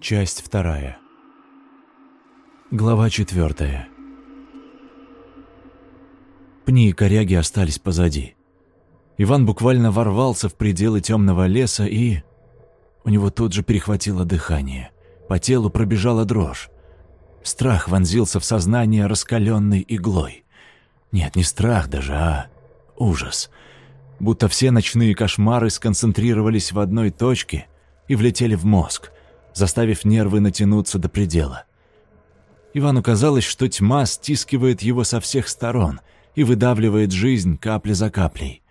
Часть вторая. Глава четвертая. Пни и коряги остались позади. Иван буквально ворвался в пределы темного леса и... У него тут же перехватило дыхание. По телу пробежала дрожь. Страх вонзился в сознание раскаленной иглой. Нет, не страх даже, а ужас. Будто все ночные кошмары сконцентрировались в одной точке и влетели в мозг — заставив нервы натянуться до предела. Ивану казалось, что тьма стискивает его со всех сторон и выдавливает жизнь капля за каплей.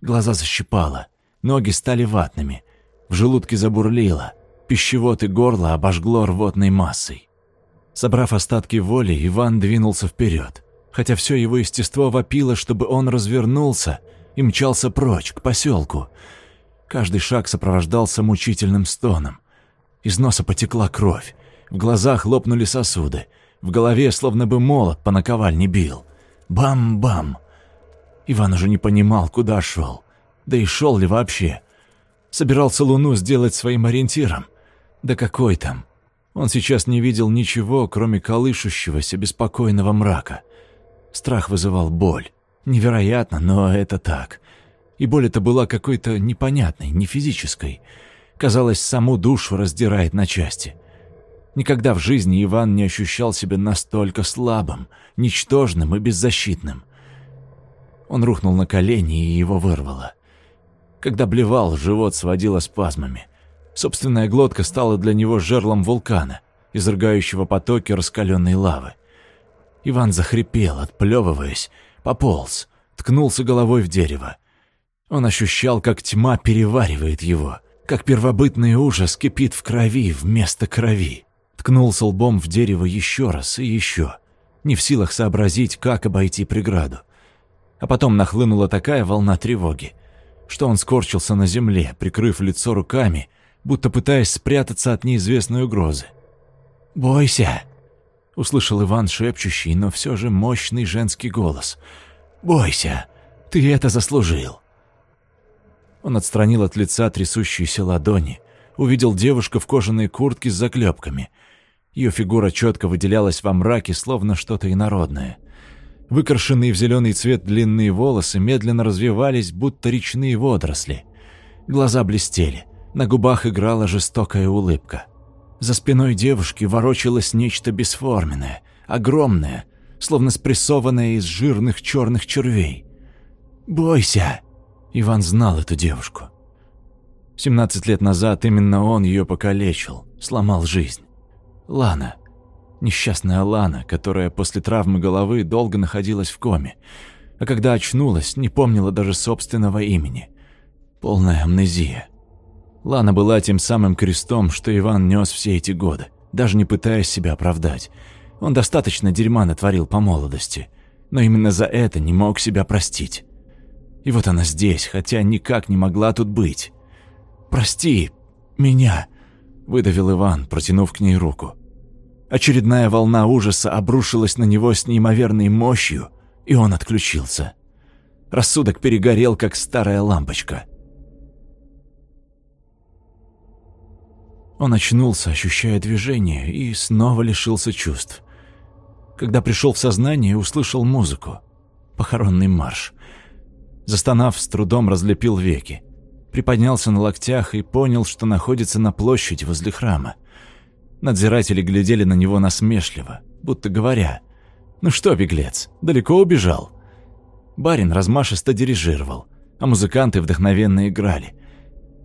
Глаза защипало, ноги стали ватными, в желудке забурлило, пищевод и горло обожгло рвотной массой. Собрав остатки воли, Иван двинулся вперед, хотя все его естество вопило, чтобы он развернулся и мчался прочь, к поселку. Каждый шаг сопровождался мучительным стоном. Из носа потекла кровь, в глазах лопнули сосуды, в голове словно бы молот по наковальне бил. Бам-бам! Иван уже не понимал, куда шел. Да и шел ли вообще? Собирался Луну сделать своим ориентиром? Да какой там? Он сейчас не видел ничего, кроме колышущегося беспокойного мрака. Страх вызывал боль. Невероятно, но это так. И боль эта была какой-то непонятной, не физической казалось, саму душу раздирает на части. Никогда в жизни Иван не ощущал себя настолько слабым, ничтожным и беззащитным. Он рухнул на колени, и его вырвало. Когда блевал, живот сводило спазмами. Собственная глотка стала для него жерлом вулкана, изрыгающего потоки раскаленной лавы. Иван захрипел, отплевываясь, пополз, ткнулся головой в дерево. Он ощущал, как тьма переваривает его — как первобытный ужас кипит в крови вместо крови. Ткнулся лбом в дерево еще раз и еще, не в силах сообразить, как обойти преграду. А потом нахлынула такая волна тревоги, что он скорчился на земле, прикрыв лицо руками, будто пытаясь спрятаться от неизвестной угрозы. «Бойся!» — услышал Иван шепчущий, но все же мощный женский голос. «Бойся! Ты это заслужил!» Он отстранил от лица трясущиеся ладони, увидел девушку в кожаной куртке с заклепками. Ее фигура четко выделялась во мраке, словно что-то инородное. Выкрашенные в зеленый цвет длинные волосы медленно развивались, будто речные водоросли. Глаза блестели, на губах играла жестокая улыбка. За спиной девушки ворочалось нечто бесформенное, огромное, словно спрессованное из жирных черных червей. «Бойся!» Иван знал эту девушку. 17 лет назад именно он ее покалечил, сломал жизнь. Лана. Несчастная Лана, которая после травмы головы долго находилась в коме, а когда очнулась, не помнила даже собственного имени. Полная амнезия. Лана была тем самым крестом, что Иван нес все эти годы, даже не пытаясь себя оправдать. Он достаточно дерьма натворил по молодости, но именно за это не мог себя простить. И вот она здесь, хотя никак не могла тут быть. «Прости меня», — выдавил Иван, протянув к ней руку. Очередная волна ужаса обрушилась на него с неимоверной мощью, и он отключился. Рассудок перегорел, как старая лампочка. Он очнулся, ощущая движение, и снова лишился чувств. Когда пришел в сознание, услышал музыку. Похоронный марш. Застонав, с трудом разлепил веки. Приподнялся на локтях и понял, что находится на площади возле храма. Надзиратели глядели на него насмешливо, будто говоря, «Ну что, беглец, далеко убежал?» Барин размашисто дирижировал, а музыканты вдохновенно играли.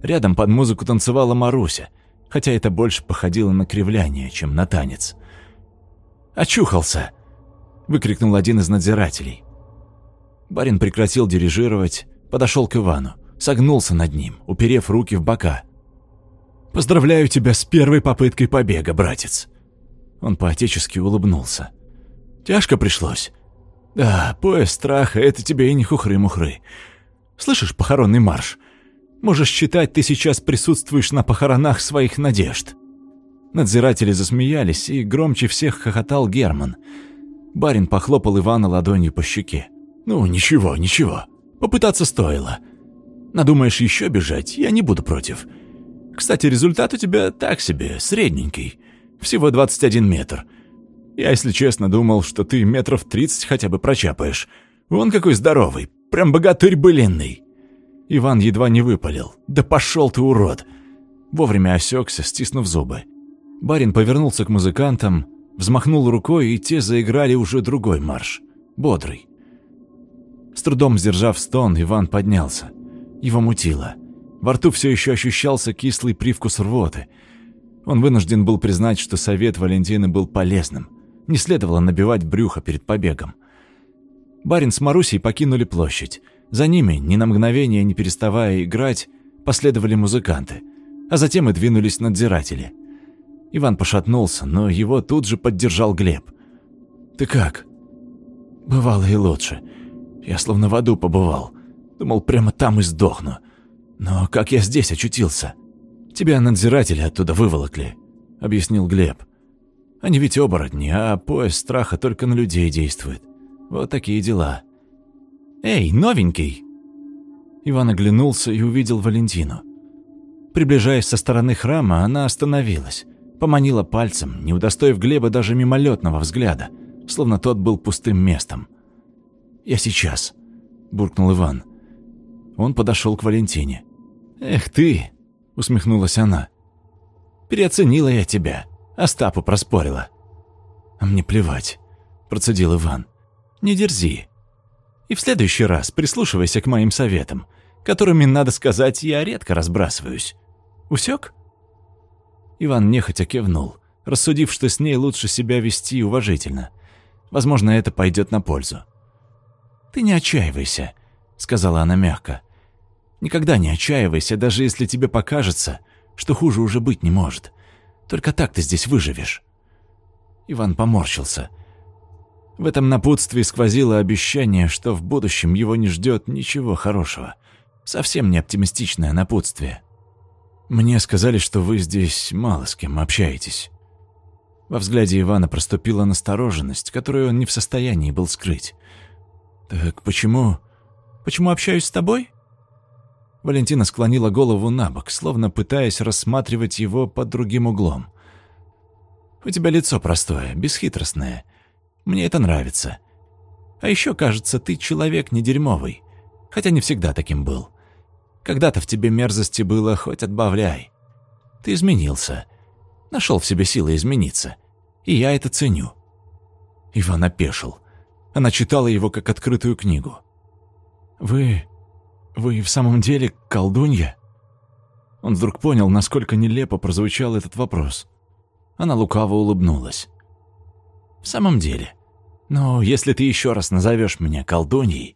Рядом под музыку танцевала Маруся, хотя это больше походило на кривляние, чем на танец. «Очухался!» — выкрикнул один из надзирателей. Барин прекратил дирижировать, подошел к Ивану, согнулся над ним, уперев руки в бока. «Поздравляю тебя с первой попыткой побега, братец!» Он поотечески улыбнулся. «Тяжко пришлось?» «Да, пояс страха — это тебе и не хухры-мухры. Слышишь похоронный марш? Можешь считать, ты сейчас присутствуешь на похоронах своих надежд». Надзиратели засмеялись, и громче всех хохотал Герман. Барин похлопал Ивана ладонью по щеке. «Ну, ничего, ничего. Попытаться стоило. Надумаешь еще бежать, я не буду против. Кстати, результат у тебя так себе, средненький. Всего 21 метр. Я, если честно, думал, что ты метров 30 хотя бы прочапаешь. Вон какой здоровый, прям богатырь былинный. Иван едва не выпалил. «Да пошел ты, урод!» Вовремя осекся, стиснув зубы. Барин повернулся к музыкантам, взмахнул рукой, и те заиграли уже другой марш. Бодрый. С трудом сдержав стон, Иван поднялся. Его мутило. Во рту все еще ощущался кислый привкус рвоты. Он вынужден был признать, что совет Валентины был полезным. Не следовало набивать брюхо перед побегом. Барин с Марусей покинули площадь. За ними, ни на мгновение не переставая играть, последовали музыканты, а затем и двинулись надзиратели. Иван пошатнулся, но его тут же поддержал Глеб. «Ты как?» «Бывало и лучше. Я словно в аду побывал. Думал, прямо там и сдохну. Но как я здесь очутился?» «Тебя надзиратели оттуда выволокли», — объяснил Глеб. «Они ведь оборотни, а пояс страха только на людей действует. Вот такие дела». «Эй, новенький!» Иван оглянулся и увидел Валентину. Приближаясь со стороны храма, она остановилась, поманила пальцем, не удостоив Глеба даже мимолетного взгляда, словно тот был пустым местом. «Я сейчас», — буркнул Иван. Он подошел к Валентине. «Эх ты!» — усмехнулась она. «Переоценила я тебя, Остапу проспорила». «А мне плевать», — процедил Иван. «Не дерзи. И в следующий раз прислушивайся к моим советам, которыми, надо сказать, я редко разбрасываюсь. Усек? Иван нехотя кивнул, рассудив, что с ней лучше себя вести уважительно. Возможно, это пойдет на пользу. «Ты не отчаивайся», — сказала она мягко. «Никогда не отчаивайся, даже если тебе покажется, что хуже уже быть не может. Только так ты здесь выживешь». Иван поморщился — в этом напутствии сквозило обещание, что в будущем его не ждет ничего хорошего. Совсем не оптимистичное напутствие. «Мне сказали, что вы здесь мало с кем общаетесь». Во взгляде Ивана проступила настороженность, которую он не в состоянии был скрыть. «Так почему... почему общаюсь с тобой?» Валентина склонила голову на бок, словно пытаясь рассматривать его под другим углом. «У тебя лицо простое, бесхитростное. Мне это нравится. А еще, кажется, ты человек не дерьмовый, хотя не всегда таким был. Когда-то в тебе мерзости было хоть отбавляй. Ты изменился. Нашел в себе силы измениться. И я это ценю». Иван опешил. Она читала его как открытую книгу. «Вы... вы в самом деле колдунья?» Он вдруг понял, насколько нелепо прозвучал этот вопрос. Она лукаво улыбнулась. В самом деле. Но если ты еще раз назовешь меня колдуньей,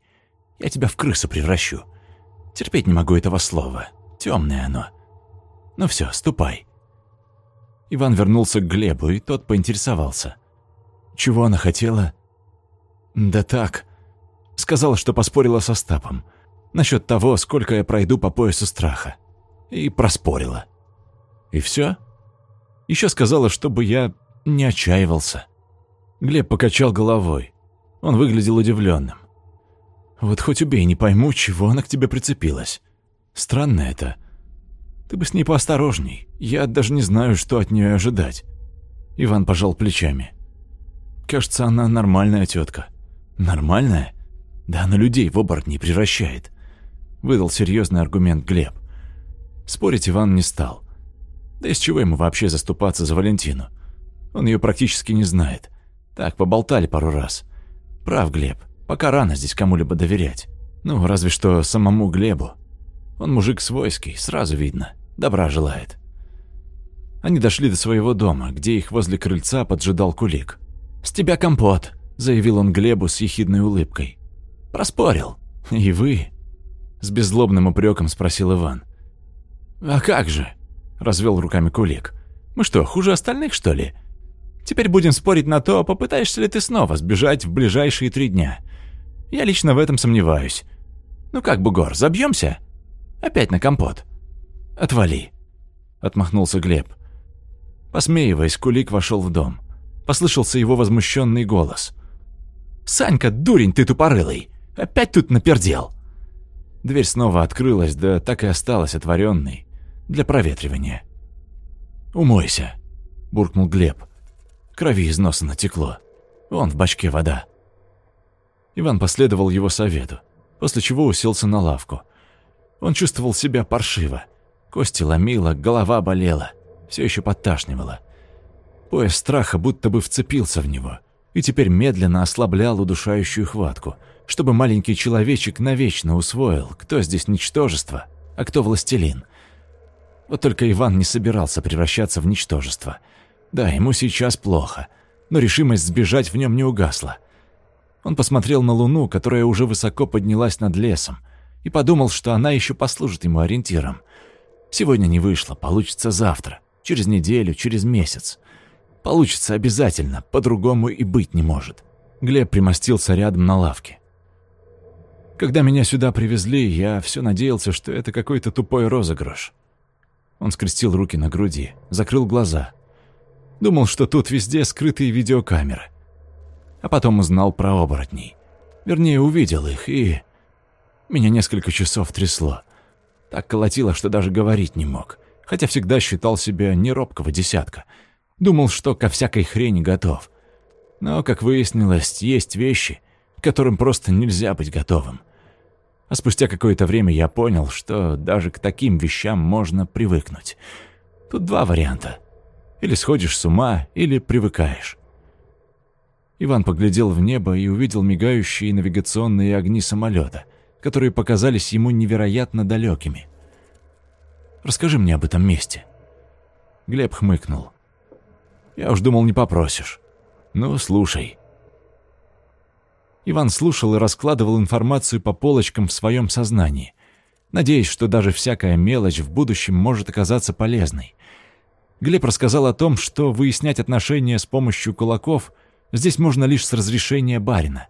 я тебя в крысу превращу. Терпеть не могу этого слова. Темное оно. Ну все, ступай. Иван вернулся к Глебу, и тот поинтересовался. Чего она хотела? Да так. Сказала, что поспорила со Стапом. Насчет того, сколько я пройду по поясу страха. И проспорила. И все? Еще сказала, чтобы я не отчаивался. Глеб покачал головой. Он выглядел удивленным. «Вот хоть убей, не пойму, чего она к тебе прицепилась. Странно это. Ты бы с ней поосторожней. Я даже не знаю, что от нее ожидать». Иван пожал плечами. «Кажется, она нормальная тетка». «Нормальная? Да она людей в оборотней превращает», — выдал серьезный аргумент Глеб. Спорить Иван не стал. Да из чего ему вообще заступаться за Валентину? Он ее практически не знает. Так, поболтали пару раз. Прав, Глеб, пока рано здесь кому-либо доверять. Ну, разве что самому Глебу. Он мужик свойский, сразу видно. Добра желает. Они дошли до своего дома, где их возле крыльца поджидал Кулик. «С тебя компот», — заявил он Глебу с ехидной улыбкой. «Проспорил». «И вы?» — с беззлобным упреком спросил Иван. «А как же?» — развел руками Кулик. «Мы что, хуже остальных, что ли? Теперь будем спорить на то, попытаешься ли ты снова сбежать в ближайшие три дня. Я лично в этом сомневаюсь. Ну как, бугор, забьемся? Опять на компот. Отвали. Отмахнулся Глеб. Посмеиваясь, Кулик вошел в дом. Послышался его возмущенный голос. «Санька, дурень ты тупорылый! Опять тут напердел!» Дверь снова открылась, да так и осталась отворенной. для проветривания. «Умойся», — буркнул Глеб. Крови из носа натекло. Вон в бачке вода. Иван последовал его совету, после чего уселся на лавку. Он чувствовал себя паршиво. Кости ломило, голова болела, все еще подташнивало. Пояс страха будто бы вцепился в него и теперь медленно ослаблял удушающую хватку, чтобы маленький человечек навечно усвоил, кто здесь ничтожество, а кто властелин. Вот только Иван не собирался превращаться в ничтожество. Да, ему сейчас плохо, но решимость сбежать в нем не угасла. Он посмотрел на луну, которая уже высоко поднялась над лесом, и подумал, что она еще послужит ему ориентиром. Сегодня не вышло, получится завтра, через неделю, через месяц. Получится обязательно, по-другому и быть не может. Глеб примостился рядом на лавке. Когда меня сюда привезли, я все надеялся, что это какой-то тупой розыгрыш. Он скрестил руки на груди, закрыл глаза. Думал, что тут везде скрытые видеокамеры. А потом узнал про оборотней. Вернее, увидел их, и... Меня несколько часов трясло. Так колотило, что даже говорить не мог. Хотя всегда считал себя не робкого десятка — Думал, что ко всякой хрени готов. Но, как выяснилось, есть вещи, к которым просто нельзя быть готовым. А спустя какое-то время я понял, что даже к таким вещам можно привыкнуть. Тут два варианта. Или сходишь с ума, или привыкаешь. Иван поглядел в небо и увидел мигающие навигационные огни самолета, которые показались ему невероятно далекими. «Расскажи мне об этом месте». Глеб хмыкнул. Я уж думал, не попросишь. Ну, слушай». Иван слушал и раскладывал информацию по полочкам в своем сознании, надеясь, что даже всякая мелочь в будущем может оказаться полезной. Глеб рассказал о том, что выяснять отношения с помощью кулаков здесь можно лишь с разрешения барина.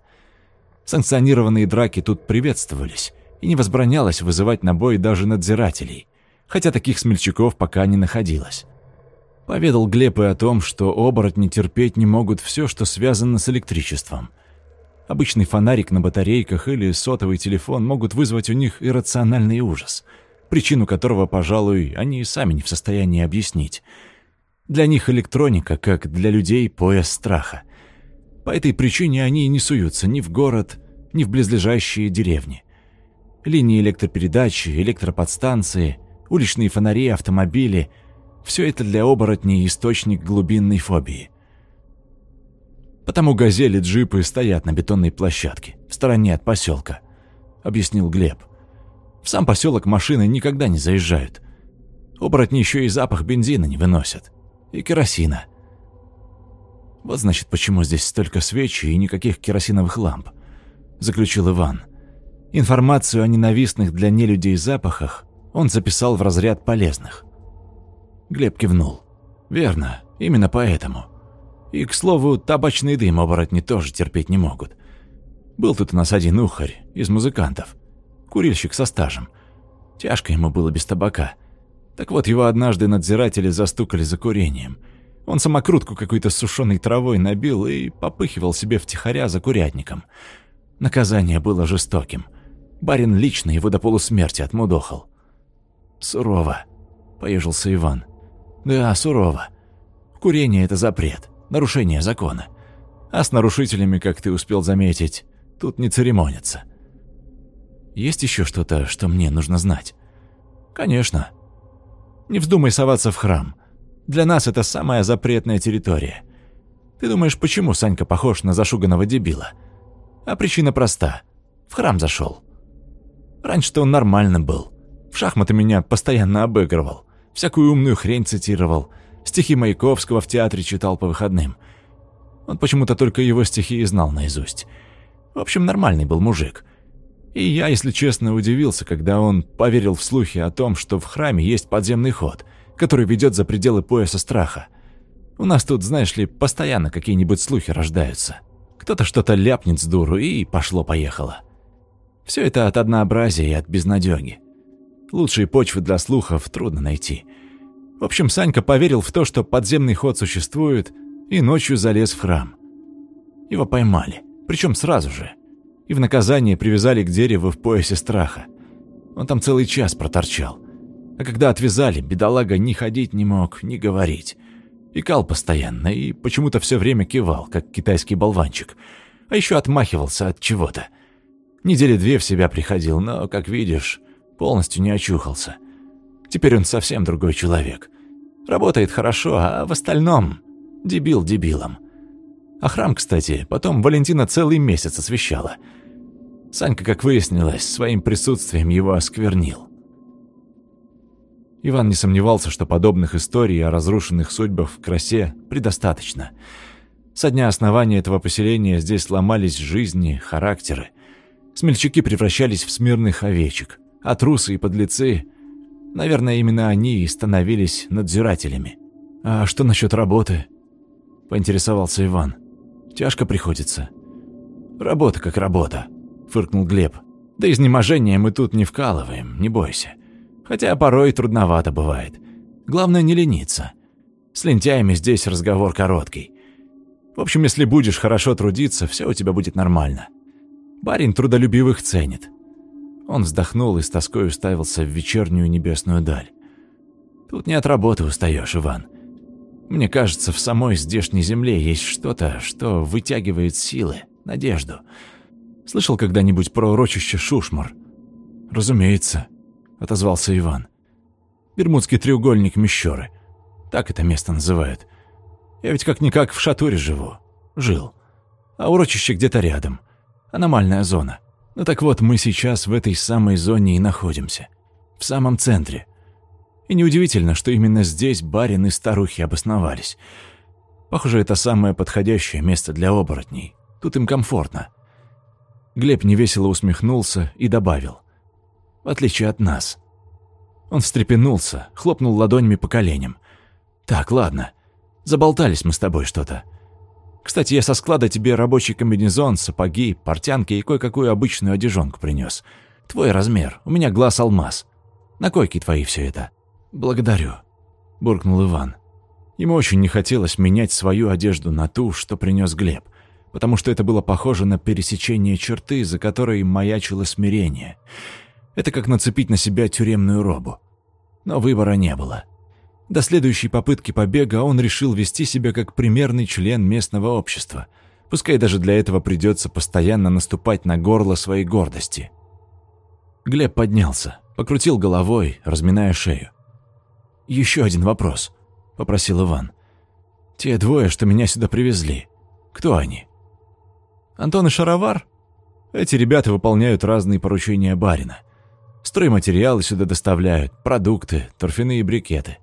Санкционированные драки тут приветствовались, и не возбранялось вызывать на бой даже надзирателей, хотя таких смельчаков пока не находилось. Поведал Глеб и о том, что оборотни терпеть не могут все, что связано с электричеством. Обычный фонарик на батарейках или сотовый телефон могут вызвать у них иррациональный ужас, причину которого, пожалуй, они и сами не в состоянии объяснить. Для них электроника, как для людей, пояс страха. По этой причине они не суются ни в город, ни в близлежащие деревни. Линии электропередачи, электроподстанции, уличные фонари, автомобили — все это для оборотней источник глубинной фобии. Потому газели джипы стоят на бетонной площадке, в стороне от поселка, объяснил Глеб. В сам поселок машины никогда не заезжают. Оборотни еще и запах бензина не выносят. И керосина. Вот значит, почему здесь столько свечей и никаких керосиновых ламп, заключил Иван. Информацию о ненавистных для нелюдей запахах он записал в разряд полезных. Глеб кивнул. «Верно, именно поэтому. И, к слову, табачный дым оборотни тоже терпеть не могут. Был тут у нас один ухарь из музыкантов. Курильщик со стажем. Тяжко ему было без табака. Так вот, его однажды надзиратели застукали за курением. Он самокрутку какой-то сушеной травой набил и попыхивал себе втихаря за курятником. Наказание было жестоким. Барин лично его до полусмерти отмудохал. «Сурово», — поежился Иван. Да, сурово. Курение — это запрет, нарушение закона. А с нарушителями, как ты успел заметить, тут не церемонятся. Есть еще что-то, что мне нужно знать? Конечно. Не вздумай соваться в храм. Для нас это самая запретная территория. Ты думаешь, почему Санька похож на зашуганного дебила? А причина проста. В храм зашел. Раньше-то он нормально был. В шахматы меня постоянно обыгрывал всякую умную хрень цитировал, стихи Маяковского в театре читал по выходным. Он почему-то только его стихи и знал наизусть. В общем, нормальный был мужик. И я, если честно, удивился, когда он поверил в слухи о том, что в храме есть подземный ход, который ведет за пределы пояса страха. У нас тут, знаешь ли, постоянно какие-нибудь слухи рождаются. Кто-то что-то ляпнет с дуру, и пошло-поехало. Все это от однообразия и от безнадёги. Лучшие почвы для слухов трудно найти. В общем, Санька поверил в то, что подземный ход существует, и ночью залез в храм. Его поймали, причем сразу же. И в наказание привязали к дереву в поясе страха. Он там целый час проторчал. А когда отвязали, бедолага ни ходить не мог, ни говорить. Икал постоянно и почему-то все время кивал, как китайский болванчик. А еще отмахивался от чего-то. Недели две в себя приходил, но, как видишь, полностью не очухался. Теперь он совсем другой человек. Работает хорошо, а в остальном дебил дебилом. А храм, кстати, потом Валентина целый месяц освещала. Санька, как выяснилось, своим присутствием его осквернил. Иван не сомневался, что подобных историй о разрушенных судьбах в красе предостаточно. Со дня основания этого поселения здесь сломались жизни, характеры. Смельчаки превращались в смирных овечек, а трусы и подлецы, наверное, именно они и становились надзирателями. «А что насчет работы?» – поинтересовался Иван. «Тяжко приходится». «Работа как работа», – фыркнул Глеб. «Да изнеможения мы тут не вкалываем, не бойся. Хотя порой трудновато бывает. Главное не лениться. С лентяями здесь разговор короткий. В общем, если будешь хорошо трудиться, все у тебя будет нормально. Барин трудолюбивых ценит. Он вздохнул и с тоской уставился в вечернюю небесную даль. Тут не от работы устаешь, Иван. Мне кажется, в самой здешней земле есть что-то, что вытягивает силы, надежду. Слышал когда-нибудь про урочище Шушмар? Разумеется. — отозвался Иван. «Бермудский треугольник Мещеры. Так это место называют. Я ведь как-никак в Шатуре живу. Жил. А урочище где-то рядом. Аномальная зона. Ну так вот, мы сейчас в этой самой зоне и находимся. В самом центре. И неудивительно, что именно здесь барин и старухи обосновались. Похоже, это самое подходящее место для оборотней. Тут им комфортно». Глеб невесело усмехнулся и добавил в отличие от нас. Он встрепенулся, хлопнул ладонями по коленям. «Так, ладно. Заболтались мы с тобой что-то. Кстати, я со склада тебе рабочий комбинезон, сапоги, портянки и кое-какую обычную одежонку принес. Твой размер, у меня глаз алмаз. На койке твои все это». «Благодарю», — буркнул Иван. Ему очень не хотелось менять свою одежду на ту, что принес Глеб, потому что это было похоже на пересечение черты, за которой маячило смирение — это как нацепить на себя тюремную робу. Но выбора не было. До следующей попытки побега он решил вести себя как примерный член местного общества, пускай даже для этого придется постоянно наступать на горло своей гордости. Глеб поднялся, покрутил головой, разминая шею. «Еще один вопрос», — попросил Иван. «Те двое, что меня сюда привезли, кто они?» «Антон и Шаровар?» Эти ребята выполняют разные поручения барина. Стройматериалы сюда доставляют, продукты, торфяные брикеты.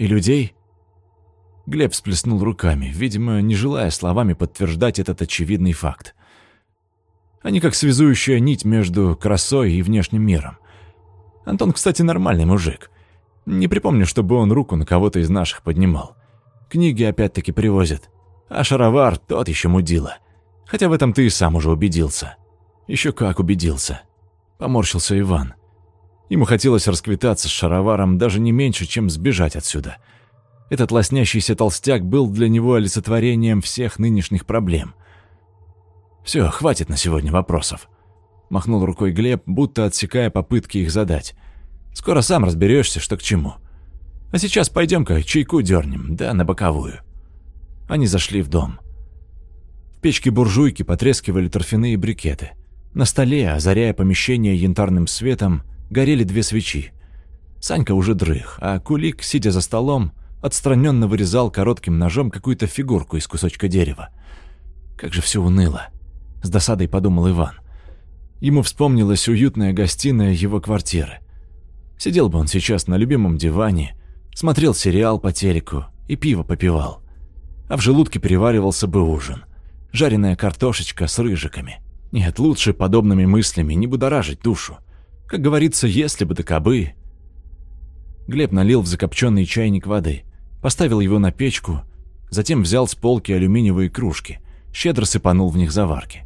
И людей? Глеб всплеснул руками, видимо, не желая словами подтверждать этот очевидный факт. Они как связующая нить между красой и внешним миром. Антон, кстати, нормальный мужик. Не припомню, чтобы он руку на кого-то из наших поднимал. Книги опять-таки привозят. А шаровар тот еще мудила. Хотя в этом ты и сам уже убедился. Еще как убедился. Поморщился Иван. Ему хотелось расквитаться с шароваром даже не меньше, чем сбежать отсюда. Этот лоснящийся толстяк был для него олицетворением всех нынешних проблем. «Все, хватит на сегодня вопросов», — махнул рукой Глеб, будто отсекая попытки их задать. «Скоро сам разберешься, что к чему. А сейчас пойдем-ка чайку дернем, да на боковую». Они зашли в дом. В печке буржуйки потрескивали торфяные брикеты. На столе, озаряя помещение янтарным светом, горели две свечи. Санька уже дрых, а Кулик, сидя за столом, отстраненно вырезал коротким ножом какую-то фигурку из кусочка дерева. Как же все уныло, с досадой подумал Иван. Ему вспомнилась уютная гостиная его квартиры. Сидел бы он сейчас на любимом диване, смотрел сериал по телеку и пиво попивал. А в желудке переваривался бы ужин. Жареная картошечка с рыжиками – нет, лучше подобными мыслями не будоражить душу. Как говорится, если бы да кобы. Глеб налил в закопченный чайник воды, поставил его на печку, затем взял с полки алюминиевые кружки, щедро сыпанул в них заварки.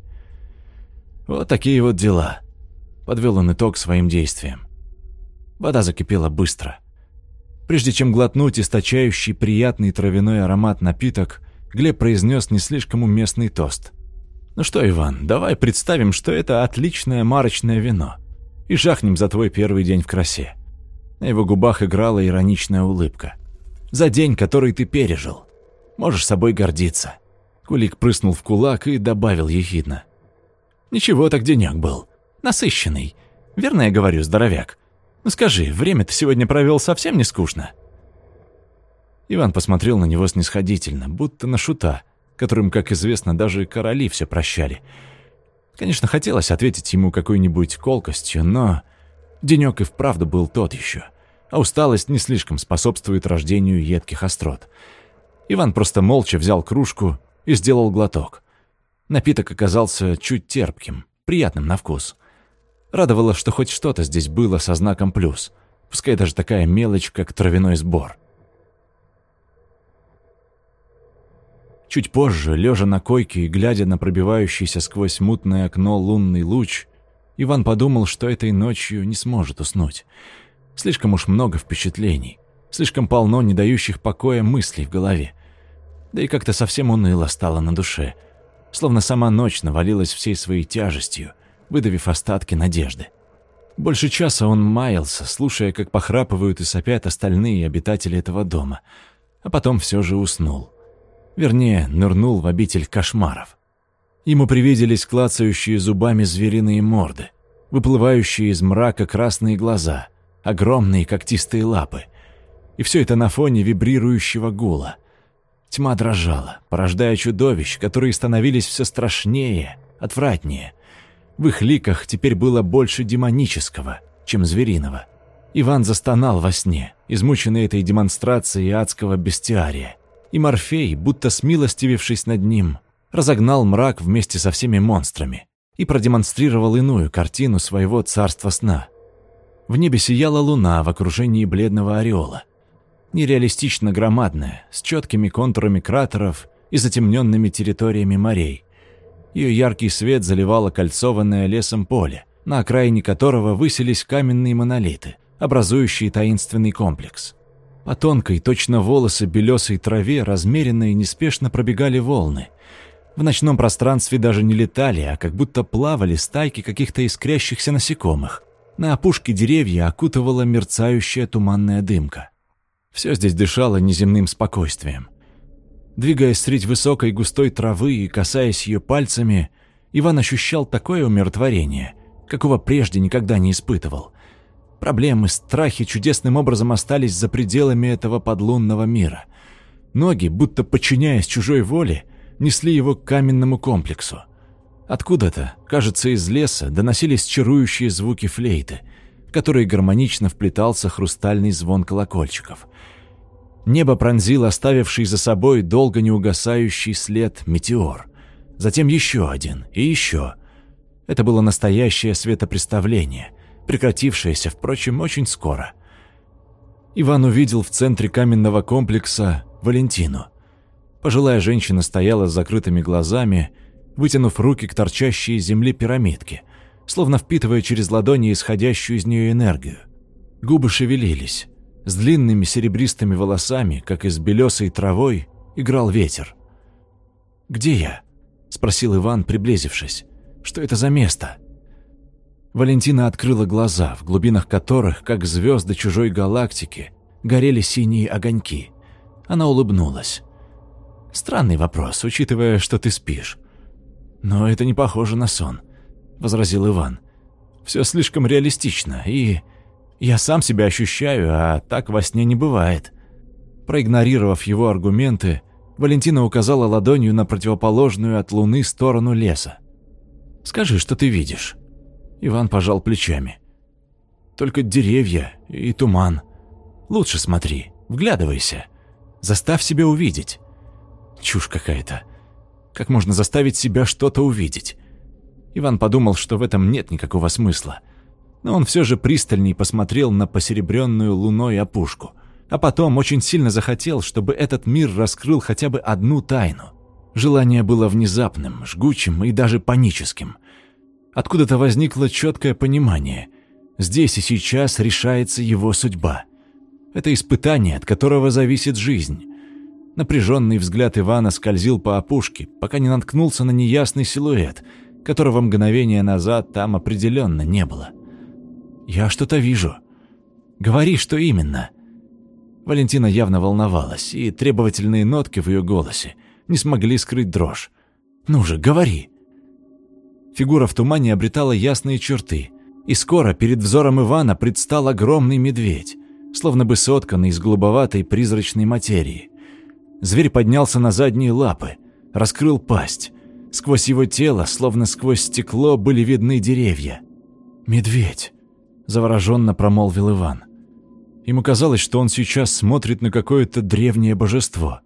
Вот такие вот дела. Подвел он итог своим действиям. Вода закипела быстро. Прежде чем глотнуть источающий приятный травяной аромат напиток, Глеб произнес не слишком уместный тост – ну что, Иван, давай представим, что это отличное марочное вино. И жахнем за твой первый день в красе. На его губах играла ироничная улыбка. «За день, который ты пережил. Можешь собой гордиться». Кулик прыснул в кулак и добавил ехидно. «Ничего так денек был. Насыщенный. Верно я говорю, здоровяк? Ну скажи, время ты сегодня провел совсем не скучно?» Иван посмотрел на него снисходительно, будто на шута, которым, как известно, даже короли все прощали. Конечно, хотелось ответить ему какой-нибудь колкостью, но денек и вправду был тот еще, а усталость не слишком способствует рождению едких острот. Иван просто молча взял кружку и сделал глоток. Напиток оказался чуть терпким, приятным на вкус. Радовало, что хоть что-то здесь было со знаком «плюс», пускай даже такая мелочь, как травяной сбор. Чуть позже, лежа на койке и глядя на пробивающийся сквозь мутное окно лунный луч, Иван подумал, что этой ночью не сможет уснуть. Слишком уж много впечатлений, слишком полно не дающих покоя мыслей в голове. Да и как-то совсем уныло стало на душе, словно сама ночь навалилась всей своей тяжестью, выдавив остатки надежды. Больше часа он маялся, слушая, как похрапывают и сопят остальные обитатели этого дома, а потом все же уснул. Вернее, нырнул в обитель кошмаров. Ему привиделись клацающие зубами звериные морды, выплывающие из мрака красные глаза, огромные когтистые лапы. И все это на фоне вибрирующего гула. Тьма дрожала, порождая чудовищ, которые становились все страшнее, отвратнее. В их ликах теперь было больше демонического, чем звериного. Иван застонал во сне, измученный этой демонстрацией адского бестиария и Морфей, будто смилостивившись над ним, разогнал мрак вместе со всеми монстрами и продемонстрировал иную картину своего царства сна. В небе сияла луна в окружении бледного ореола. Нереалистично громадная, с четкими контурами кратеров и затемненными территориями морей. Ее яркий свет заливало кольцованное лесом поле, на окраине которого высились каменные монолиты, образующие таинственный комплекс. По тонкой, точно волосы белесой траве размеренно и неспешно пробегали волны. В ночном пространстве даже не летали, а как будто плавали стайки каких-то искрящихся насекомых. На опушке деревья окутывала мерцающая туманная дымка. Все здесь дышало неземным спокойствием. Двигаясь средь высокой густой травы и касаясь ее пальцами, Иван ощущал такое умиротворение, какого прежде никогда не испытывал. Проблемы, страхи чудесным образом остались за пределами этого подлунного мира. Ноги, будто подчиняясь чужой воле, несли его к каменному комплексу. Откуда-то, кажется, из леса доносились чарующие звуки флейты, в которые гармонично вплетался хрустальный звон колокольчиков. Небо пронзил оставивший за собой долго неугасающий след метеор. Затем еще один и еще. Это было настоящее светопреставление — прекратившееся, впрочем, очень скоро. Иван увидел в центре каменного комплекса Валентину. Пожилая женщина стояла с закрытыми глазами, вытянув руки к торчащей из земли пирамидке, словно впитывая через ладони исходящую из нее энергию. Губы шевелились. С длинными серебристыми волосами, как из белесой травой, играл ветер. «Где я?» — спросил Иван, приблизившись. «Что это за место?» Валентина открыла глаза, в глубинах которых, как звезды чужой галактики, горели синие огоньки. Она улыбнулась. «Странный вопрос, учитывая, что ты спишь». «Но это не похоже на сон», — возразил Иван. «Все слишком реалистично, и я сам себя ощущаю, а так во сне не бывает». Проигнорировав его аргументы, Валентина указала ладонью на противоположную от Луны сторону леса. «Скажи, что ты видишь». Иван пожал плечами. «Только деревья и туман. Лучше смотри, вглядывайся. Заставь себя увидеть». Чушь какая-то. Как можно заставить себя что-то увидеть? Иван подумал, что в этом нет никакого смысла. Но он все же пристальней посмотрел на посеребренную луной опушку. А потом очень сильно захотел, чтобы этот мир раскрыл хотя бы одну тайну. Желание было внезапным, жгучим и даже паническим. Откуда-то возникло четкое понимание. Здесь и сейчас решается его судьба. Это испытание, от которого зависит жизнь. Напряженный взгляд Ивана скользил по опушке, пока не наткнулся на неясный силуэт, которого мгновение назад там определенно не было. «Я что-то вижу». Говори, что именно». Валентина явно волновалась, и требовательные нотки в ее голосе не смогли скрыть дрожь. «Ну же, говори!» Фигура в тумане обретала ясные черты, и скоро перед взором Ивана предстал огромный медведь, словно бы сотканный из голубоватой призрачной материи. Зверь поднялся на задние лапы, раскрыл пасть. Сквозь его тело, словно сквозь стекло, были видны деревья. «Медведь!» – завороженно промолвил Иван. Ему казалось, что он сейчас смотрит на какое-то древнее божество.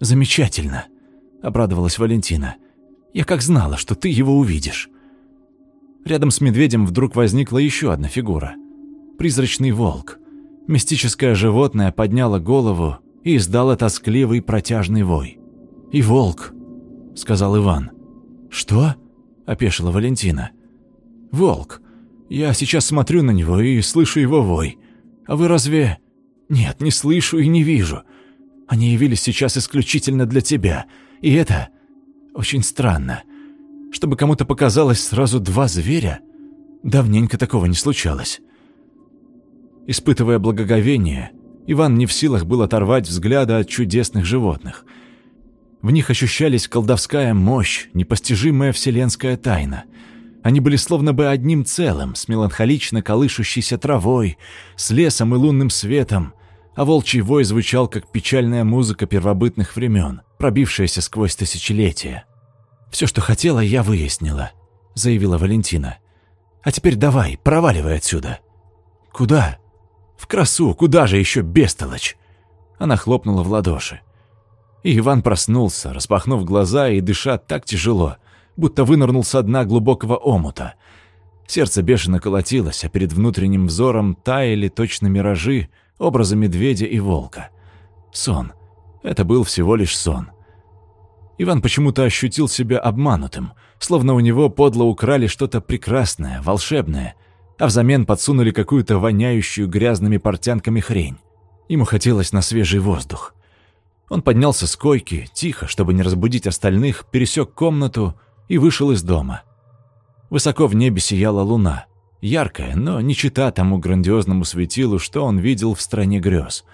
«Замечательно!» – обрадовалась Валентина. «Я как знала, что ты его увидишь». Рядом с медведем вдруг возникла еще одна фигура. Призрачный волк. Мистическое животное подняло голову и издало тоскливый протяжный вой. «И волк», — сказал Иван. «Что?» — опешила Валентина. «Волк. Я сейчас смотрю на него и слышу его вой. А вы разве...» «Нет, не слышу и не вижу. Они явились сейчас исключительно для тебя. И это очень странно. Чтобы кому-то показалось сразу два зверя? Давненько такого не случалось». Испытывая благоговение, Иван не в силах был оторвать взгляда от чудесных животных. В них ощущались колдовская мощь, непостижимая вселенская тайна. Они были словно бы одним целым, с меланхолично колышущейся травой, с лесом и лунным светом, а волчий вой звучал, как печальная музыка первобытных времен, пробившаяся сквозь тысячелетия. «Все, что хотела, я выяснила», — заявила Валентина. «А теперь давай, проваливай отсюда». «Куда?» В красу, куда же еще бестолочь? Она хлопнула в ладоши. И Иван проснулся, распахнув глаза и дыша так тяжело, будто вынырнул со дна глубокого омута. Сердце бешено колотилось, а перед внутренним взором таяли точно миражи, образы медведя и волка. Сон. Это был всего лишь сон. Иван почему-то ощутил себя обманутым, словно у него подло украли что-то прекрасное, волшебное — а взамен подсунули какую-то воняющую грязными портянками хрень. Ему хотелось на свежий воздух. Он поднялся с койки, тихо, чтобы не разбудить остальных, пересек комнату и вышел из дома. Высоко в небе сияла луна, яркая, но не чита тому грандиозному светилу, что он видел в стране грез.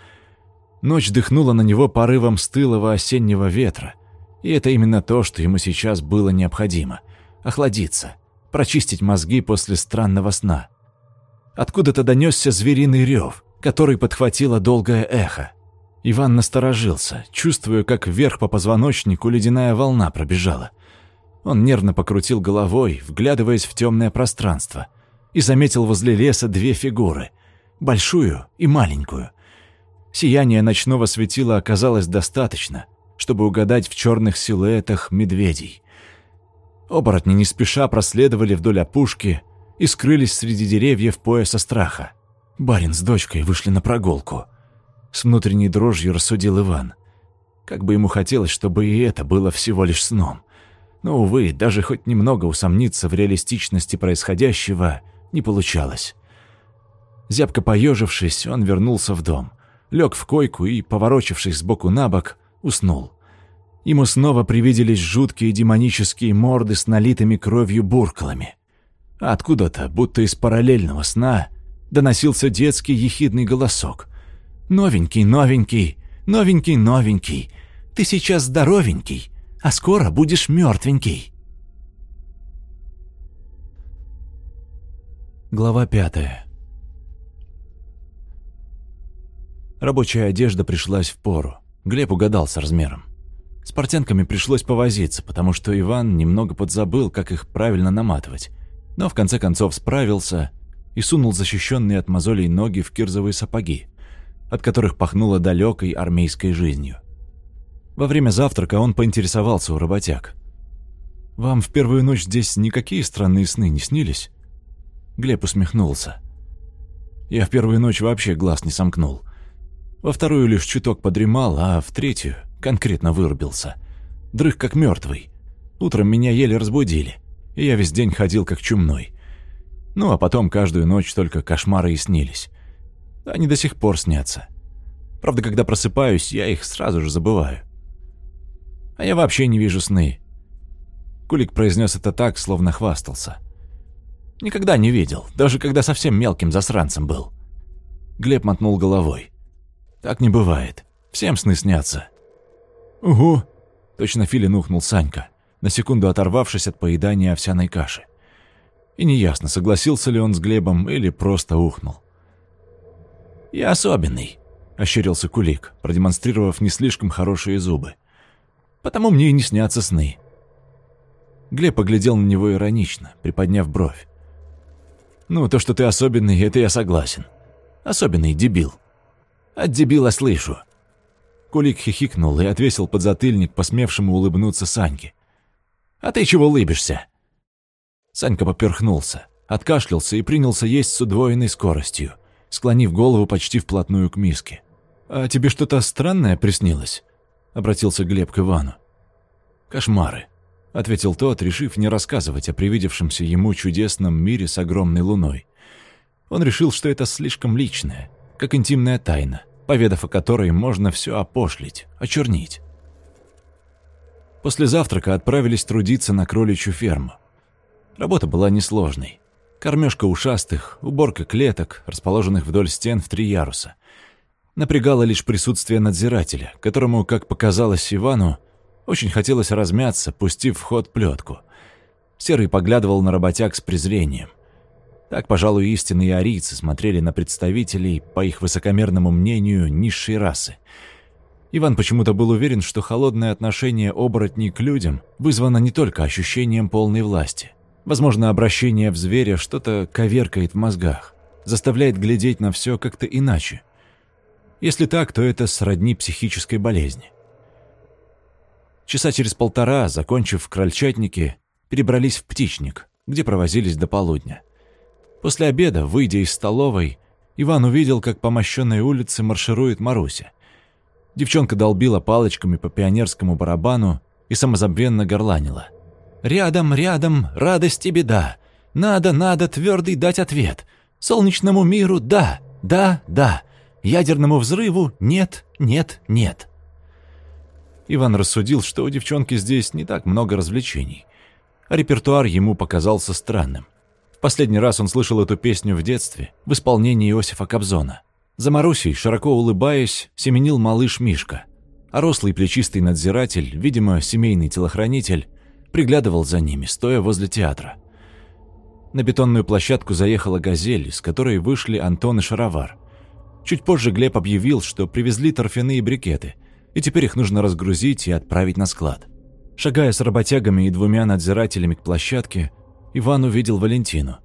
Ночь дыхнула на него порывом стылого осеннего ветра, и это именно то, что ему сейчас было необходимо — охладиться, прочистить мозги после странного сна. Откуда-то донесся звериный рев, который подхватило долгое эхо. Иван насторожился, чувствуя, как вверх по позвоночнику ледяная волна пробежала. Он нервно покрутил головой, вглядываясь в темное пространство, и заметил возле леса две фигуры — большую и маленькую. Сияние ночного светила оказалось достаточно, чтобы угадать в черных силуэтах медведей. Оборотни не спеша проследовали вдоль опушки, и скрылись среди деревьев пояса страха. Барин с дочкой вышли на прогулку. С внутренней дрожью рассудил Иван. Как бы ему хотелось, чтобы и это было всего лишь сном. Но, увы, даже хоть немного усомниться в реалистичности происходящего не получалось. Зябко поежившись, он вернулся в дом, лег в койку и, поворочившись сбоку на бок, уснул. Ему снова привиделись жуткие демонические морды с налитыми кровью буркалами. Откуда-то, будто из параллельного сна, доносился детский ехидный голосок. «Новенький, новенький, новенький, новенький, ты сейчас здоровенький, а скоро будешь мертвенький». Глава пятая. Рабочая одежда пришлась в пору. Глеб угадал с размером. С портянками пришлось повозиться, потому что Иван немного подзабыл, как их правильно наматывать но в конце концов справился и сунул защищенные от мозолей ноги в кирзовые сапоги, от которых пахнуло далекой армейской жизнью. Во время завтрака он поинтересовался у работяг. «Вам в первую ночь здесь никакие странные сны не снились?» Глеб усмехнулся. «Я в первую ночь вообще глаз не сомкнул. Во вторую лишь чуток подремал, а в третью конкретно вырубился. Дрых как мертвый. Утром меня еле разбудили и я весь день ходил как чумной. Ну, а потом каждую ночь только кошмары и снились. Они до сих пор снятся. Правда, когда просыпаюсь, я их сразу же забываю. А я вообще не вижу сны. Кулик произнес это так, словно хвастался. Никогда не видел, даже когда совсем мелким засранцем был. Глеб мотнул головой. «Так не бывает. Всем сны снятся». «Угу», — точно Филин ухнул Санька, на секунду оторвавшись от поедания овсяной каши. И неясно, согласился ли он с Глебом или просто ухнул. «Я особенный», — ощерился Кулик, продемонстрировав не слишком хорошие зубы. «Потому мне и не снятся сны». Глеб поглядел на него иронично, приподняв бровь. «Ну, то, что ты особенный, это я согласен. Особенный дебил. От дебила слышу». Кулик хихикнул и отвесил подзатыльник посмевшему улыбнуться Саньке. «А ты чего улыбишься?» Санька поперхнулся, откашлялся и принялся есть с удвоенной скоростью, склонив голову почти вплотную к миске. «А тебе что-то странное приснилось?» — обратился Глеб к Ивану. «Кошмары», — ответил тот, решив не рассказывать о привидевшемся ему чудесном мире с огромной луной. Он решил, что это слишком личное, как интимная тайна, поведав о которой можно все опошлить, очернить. После завтрака отправились трудиться на кроличью ферму. Работа была несложной. Кормежка ушастых, уборка клеток, расположенных вдоль стен в три яруса. Напрягало лишь присутствие надзирателя, которому, как показалось Ивану, очень хотелось размяться, пустив в ход плетку. Серый поглядывал на работяг с презрением. Так, пожалуй, истинные арийцы смотрели на представителей, по их высокомерному мнению, низшей расы. Иван почему-то был уверен, что холодное отношение оборотней к людям вызвано не только ощущением полной власти. Возможно, обращение в зверя что-то коверкает в мозгах, заставляет глядеть на все как-то иначе. Если так, то это сродни психической болезни. Часа через полтора, закончив в крольчатнике, перебрались в птичник, где провозились до полудня. После обеда, выйдя из столовой, Иван увидел, как по мощенной улице марширует Маруся. Девчонка долбила палочками по пионерскому барабану и самозабвенно горланила. «Рядом, рядом, радость и беда. Надо, надо твердый дать ответ. Солнечному миру – да, да, да. Ядерному взрыву – нет, нет, нет». Иван рассудил, что у девчонки здесь не так много развлечений. А репертуар ему показался странным. В последний раз он слышал эту песню в детстве, в исполнении Иосифа Кобзона. За Марусей, широко улыбаясь, семенил малыш Мишка. А рослый плечистый надзиратель, видимо, семейный телохранитель, приглядывал за ними, стоя возле театра. На бетонную площадку заехала «Газель», с которой вышли Антон и Шаровар. Чуть позже Глеб объявил, что привезли торфяные брикеты – и теперь их нужно разгрузить и отправить на склад. Шагая с работягами и двумя надзирателями к площадке, Иван увидел Валентину.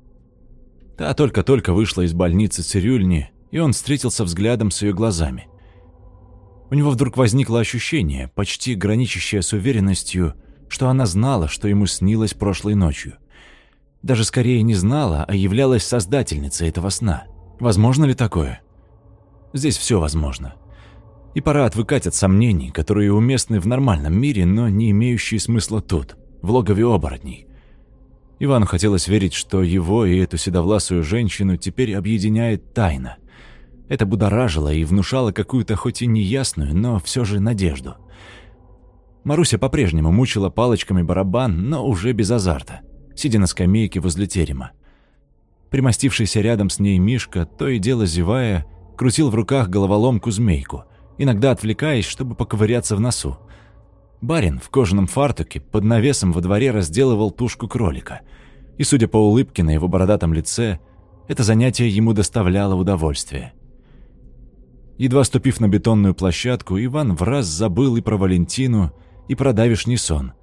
Та только-только вышла из больницы цирюльни, и он встретился взглядом с ее глазами. У него вдруг возникло ощущение, почти граничащее с уверенностью, что она знала, что ему снилось прошлой ночью. Даже скорее не знала, а являлась создательницей этого сна. Возможно ли такое? Здесь все возможно. И пора отвыкать от сомнений, которые уместны в нормальном мире, но не имеющие смысла тут, в логове оборотней. Ивану хотелось верить, что его и эту седовласую женщину теперь объединяет тайна. Это будоражило и внушало какую-то хоть и неясную, но все же надежду. Маруся по-прежнему мучила палочками барабан, но уже без азарта, сидя на скамейке возле терема. Примостившийся рядом с ней Мишка, то и дело зевая, крутил в руках головоломку-змейку — иногда отвлекаясь, чтобы поковыряться в носу. Барин в кожаном фартуке под навесом во дворе разделывал тушку кролика. И, судя по улыбке на его бородатом лице, это занятие ему доставляло удовольствие. Едва ступив на бетонную площадку, Иван в раз забыл и про Валентину, и про давишний сон.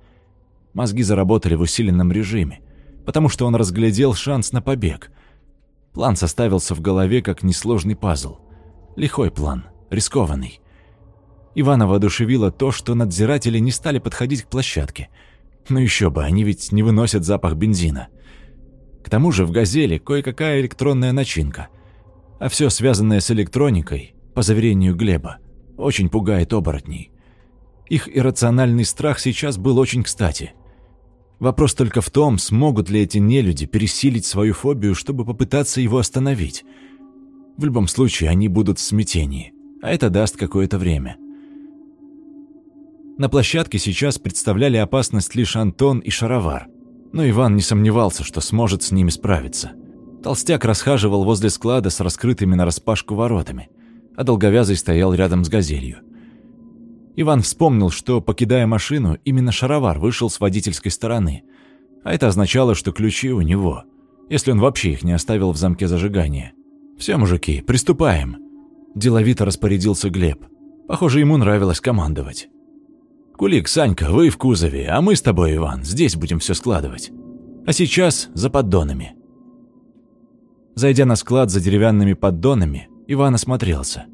Мозги заработали в усиленном режиме, потому что он разглядел шанс на побег. План составился в голове как несложный пазл. Лихой план, рискованный. Ивана воодушевило то, что надзиратели не стали подходить к площадке. Ну еще бы, они ведь не выносят запах бензина. К тому же в «Газели» кое-какая электронная начинка. А все связанное с электроникой, по заверению Глеба, очень пугает оборотней. Их иррациональный страх сейчас был очень кстати. Вопрос только в том, смогут ли эти нелюди пересилить свою фобию, чтобы попытаться его остановить. В любом случае, они будут в смятении, а это даст какое-то время. На площадке сейчас представляли опасность лишь Антон и Шаровар, но Иван не сомневался, что сможет с ними справиться. Толстяк расхаживал возле склада с раскрытыми нараспашку воротами, а долговязый стоял рядом с газелью. Иван вспомнил, что, покидая машину, именно шаровар вышел с водительской стороны, а это означало, что ключи у него, если он вообще их не оставил в замке зажигания. «Все, мужики, приступаем», – деловито распорядился Глеб. Похоже, ему нравилось командовать. «Кулик, Санька, вы в кузове, а мы с тобой, Иван, здесь будем все складывать. А сейчас за поддонами». Зайдя на склад за деревянными поддонами, Иван осмотрелся.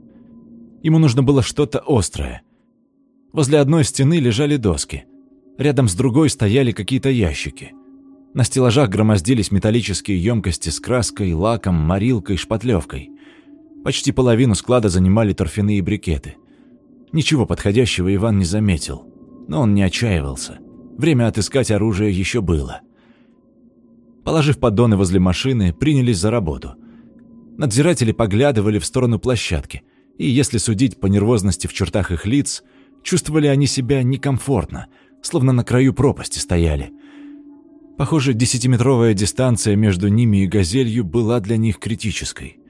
Ему нужно было что-то острое. Возле одной стены лежали доски. Рядом с другой стояли какие-то ящики. На стеллажах громоздились металлические емкости с краской, лаком, морилкой, шпатлевкой. Почти половину склада занимали торфяные брикеты. Ничего подходящего Иван не заметил, но он не отчаивался. Время отыскать оружие еще было. Положив поддоны возле машины, принялись за работу. Надзиратели поглядывали в сторону площадки, и, если судить по нервозности в чертах их лиц, чувствовали они себя некомфортно, словно на краю пропасти стояли. Похоже, десятиметровая дистанция между ними и «Газелью» была для них критической.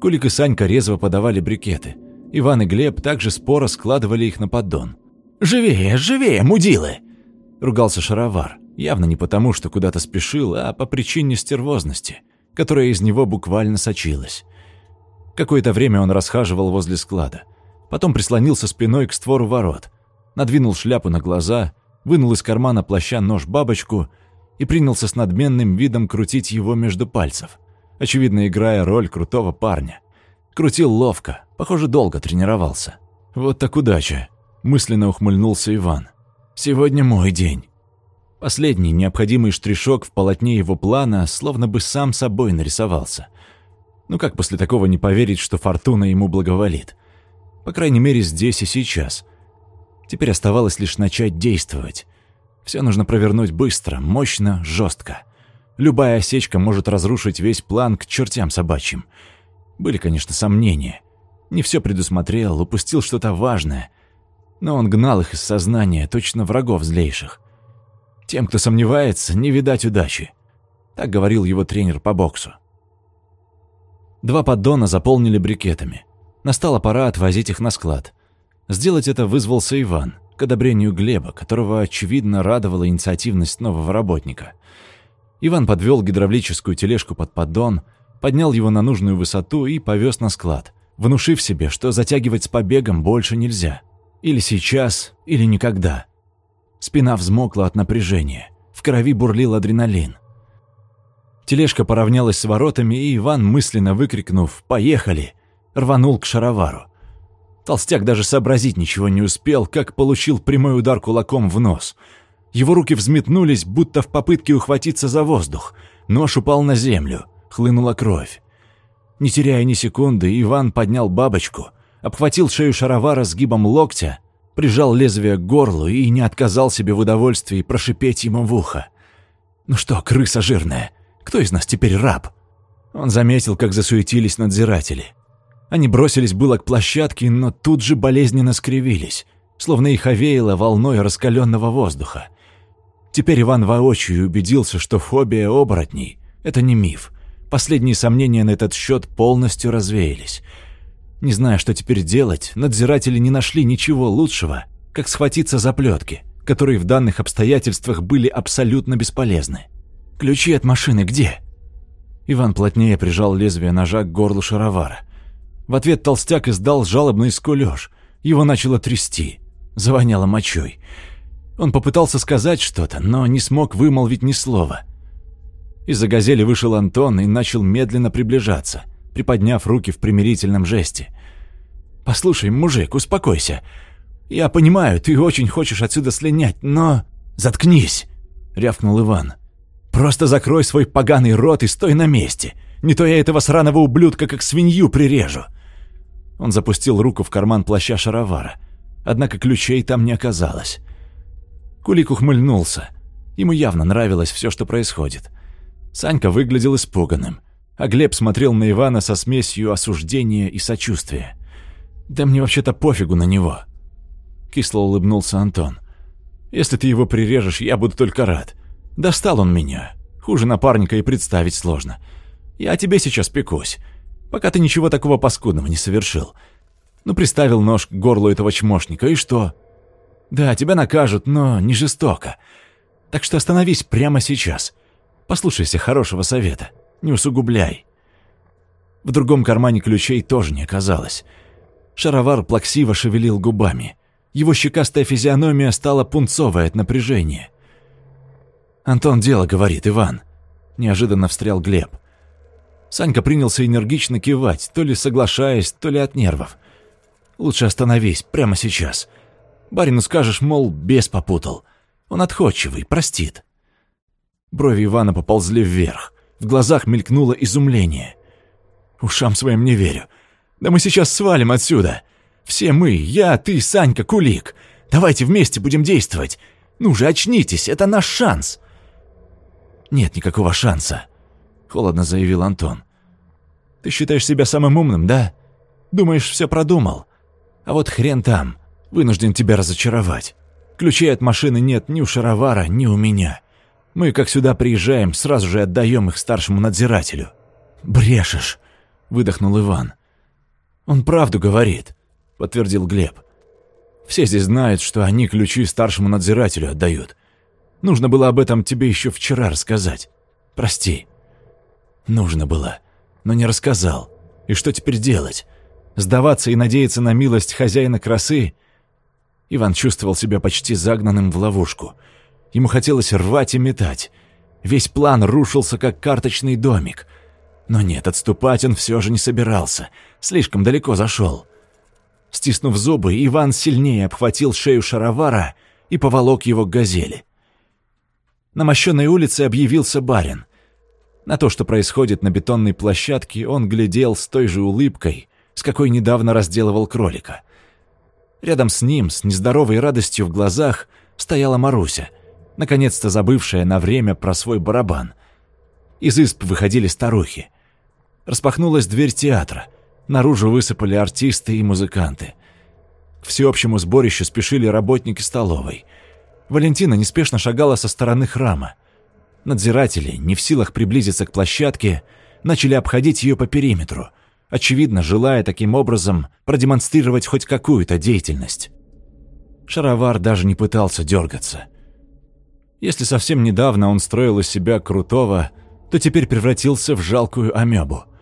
Кулик и Санька резво подавали брикеты. Иван и Глеб также споро складывали их на поддон. «Живее, живее, мудилы!» — ругался Шаровар. Явно не потому, что куда-то спешил, а по причине стервозности, которая из него буквально сочилась. Какое-то время он расхаживал возле склада. Потом прислонился спиной к створу ворот, надвинул шляпу на глаза, вынул из кармана плаща нож-бабочку и принялся с надменным видом крутить его между пальцев, очевидно играя роль крутого парня. Крутил ловко, похоже, долго тренировался. «Вот так удача!» – мысленно ухмыльнулся Иван. «Сегодня мой день». Последний необходимый штришок в полотне его плана словно бы сам собой нарисовался. Ну как после такого не поверить, что фортуна ему благоволит? По крайней мере, здесь и сейчас. Теперь оставалось лишь начать действовать. Все нужно провернуть быстро, мощно, жестко. Любая осечка может разрушить весь план к чертям собачьим. Были, конечно, сомнения. Не все предусмотрел, упустил что-то важное. Но он гнал их из сознания, точно врагов злейших. Тем, кто сомневается, не видать удачи. Так говорил его тренер по боксу. Два поддона заполнили брикетами. Настала пора отвозить их на склад. Сделать это вызвался Иван, к одобрению Глеба, которого, очевидно, радовала инициативность нового работника. Иван подвел гидравлическую тележку под поддон, поднял его на нужную высоту и повез на склад, внушив себе, что затягивать с побегом больше нельзя. Или сейчас, или никогда. Спина взмокла от напряжения. В крови бурлил адреналин. Тележка поравнялась с воротами, и Иван, мысленно выкрикнув «Поехали!», рванул к шаровару. Толстяк даже сообразить ничего не успел, как получил прямой удар кулаком в нос. Его руки взметнулись, будто в попытке ухватиться за воздух. Нож упал на землю, хлынула кровь. Не теряя ни секунды, Иван поднял бабочку, обхватил шею шаровара сгибом локтя прижал лезвие к горлу и не отказал себе в удовольствии прошипеть ему в ухо. «Ну что, крыса жирная, кто из нас теперь раб?» Он заметил, как засуетились надзиратели. Они бросились было к площадке, но тут же болезненно скривились, словно их овеяло волной раскаленного воздуха. Теперь Иван воочию убедился, что фобия оборотней — это не миф. Последние сомнения на этот счет полностью развеялись — не зная, что теперь делать, надзиратели не нашли ничего лучшего, как схватиться за плетки, которые в данных обстоятельствах были абсолютно бесполезны. «Ключи от машины где?» Иван плотнее прижал лезвие ножа к горлу шаровара. В ответ толстяк издал жалобный скулёж. Его начало трясти. Завоняло мочой. Он попытался сказать что-то, но не смог вымолвить ни слова. Из-за газели вышел Антон и начал медленно приближаться – приподняв руки в примирительном жесте. «Послушай, мужик, успокойся. Я понимаю, ты очень хочешь отсюда слинять, но...» «Заткнись!» — рявкнул Иван. «Просто закрой свой поганый рот и стой на месте. Не то я этого сраного ублюдка как свинью прирежу». Он запустил руку в карман плаща шаровара. Однако ключей там не оказалось. Кулик ухмыльнулся. Ему явно нравилось все, что происходит. Санька выглядел испуганным а Глеб смотрел на Ивана со смесью осуждения и сочувствия. «Да мне вообще-то пофигу на него», — кисло улыбнулся Антон. «Если ты его прирежешь, я буду только рад. Достал он меня. Хуже напарника и представить сложно. Я о тебе сейчас пекусь, пока ты ничего такого паскудного не совершил. Ну, приставил нож к горлу этого чмошника, и что? Да, тебя накажут, но не жестоко. Так что остановись прямо сейчас. Послушайся хорошего совета, не усугубляй. В другом кармане ключей тоже не оказалось. Шаровар плаксиво шевелил губами. Его щекастая физиономия стала пунцовой от напряжения. «Антон дело говорит, Иван», — неожиданно встрял Глеб. Санька принялся энергично кивать, то ли соглашаясь, то ли от нервов. «Лучше остановись, прямо сейчас. Барину скажешь, мол, бес попутал. Он отходчивый, простит». Брови Ивана поползли вверх. В глазах мелькнуло изумление. «Ушам своим не верю. Да мы сейчас свалим отсюда. Все мы, я, ты, Санька, Кулик. Давайте вместе будем действовать. Ну же, очнитесь, это наш шанс. Нет никакого шанса, холодно заявил Антон. Ты считаешь себя самым умным, да? Думаешь, все продумал? А вот хрен там, вынужден тебя разочаровать. Ключей от машины нет ни у Шаровара, ни у меня. Мы, как сюда приезжаем, сразу же отдаем их старшему надзирателю. Брешешь, выдохнул Иван. Он правду говорит, подтвердил Глеб. Все здесь знают, что они ключи старшему надзирателю отдают. Нужно было об этом тебе еще вчера рассказать. Прости. Нужно было, но не рассказал. И что теперь делать? Сдаваться и надеяться на милость хозяина красы? Иван чувствовал себя почти загнанным в ловушку. Ему хотелось рвать и метать. Весь план рушился, как карточный домик. Но нет, отступать он все же не собирался. Слишком далеко зашел. Стиснув зубы, Иван сильнее обхватил шею шаровара и поволок его к газели. На мощенной улице объявился барин. На то, что происходит на бетонной площадке, он глядел с той же улыбкой, с какой недавно разделывал кролика. Рядом с ним, с нездоровой радостью в глазах, стояла Маруся, наконец-то забывшая на время про свой барабан. Из исп выходили старухи. Распахнулась дверь театра. Наружу высыпали артисты и музыканты. К всеобщему сборищу спешили работники столовой. Валентина неспешно шагала со стороны храма. Надзиратели, не в силах приблизиться к площадке, начали обходить ее по периметру, очевидно, желая таким образом продемонстрировать хоть какую-то деятельность. Шаровар даже не пытался дергаться. Если совсем недавно он строил из себя крутого, то теперь превратился в жалкую амебу –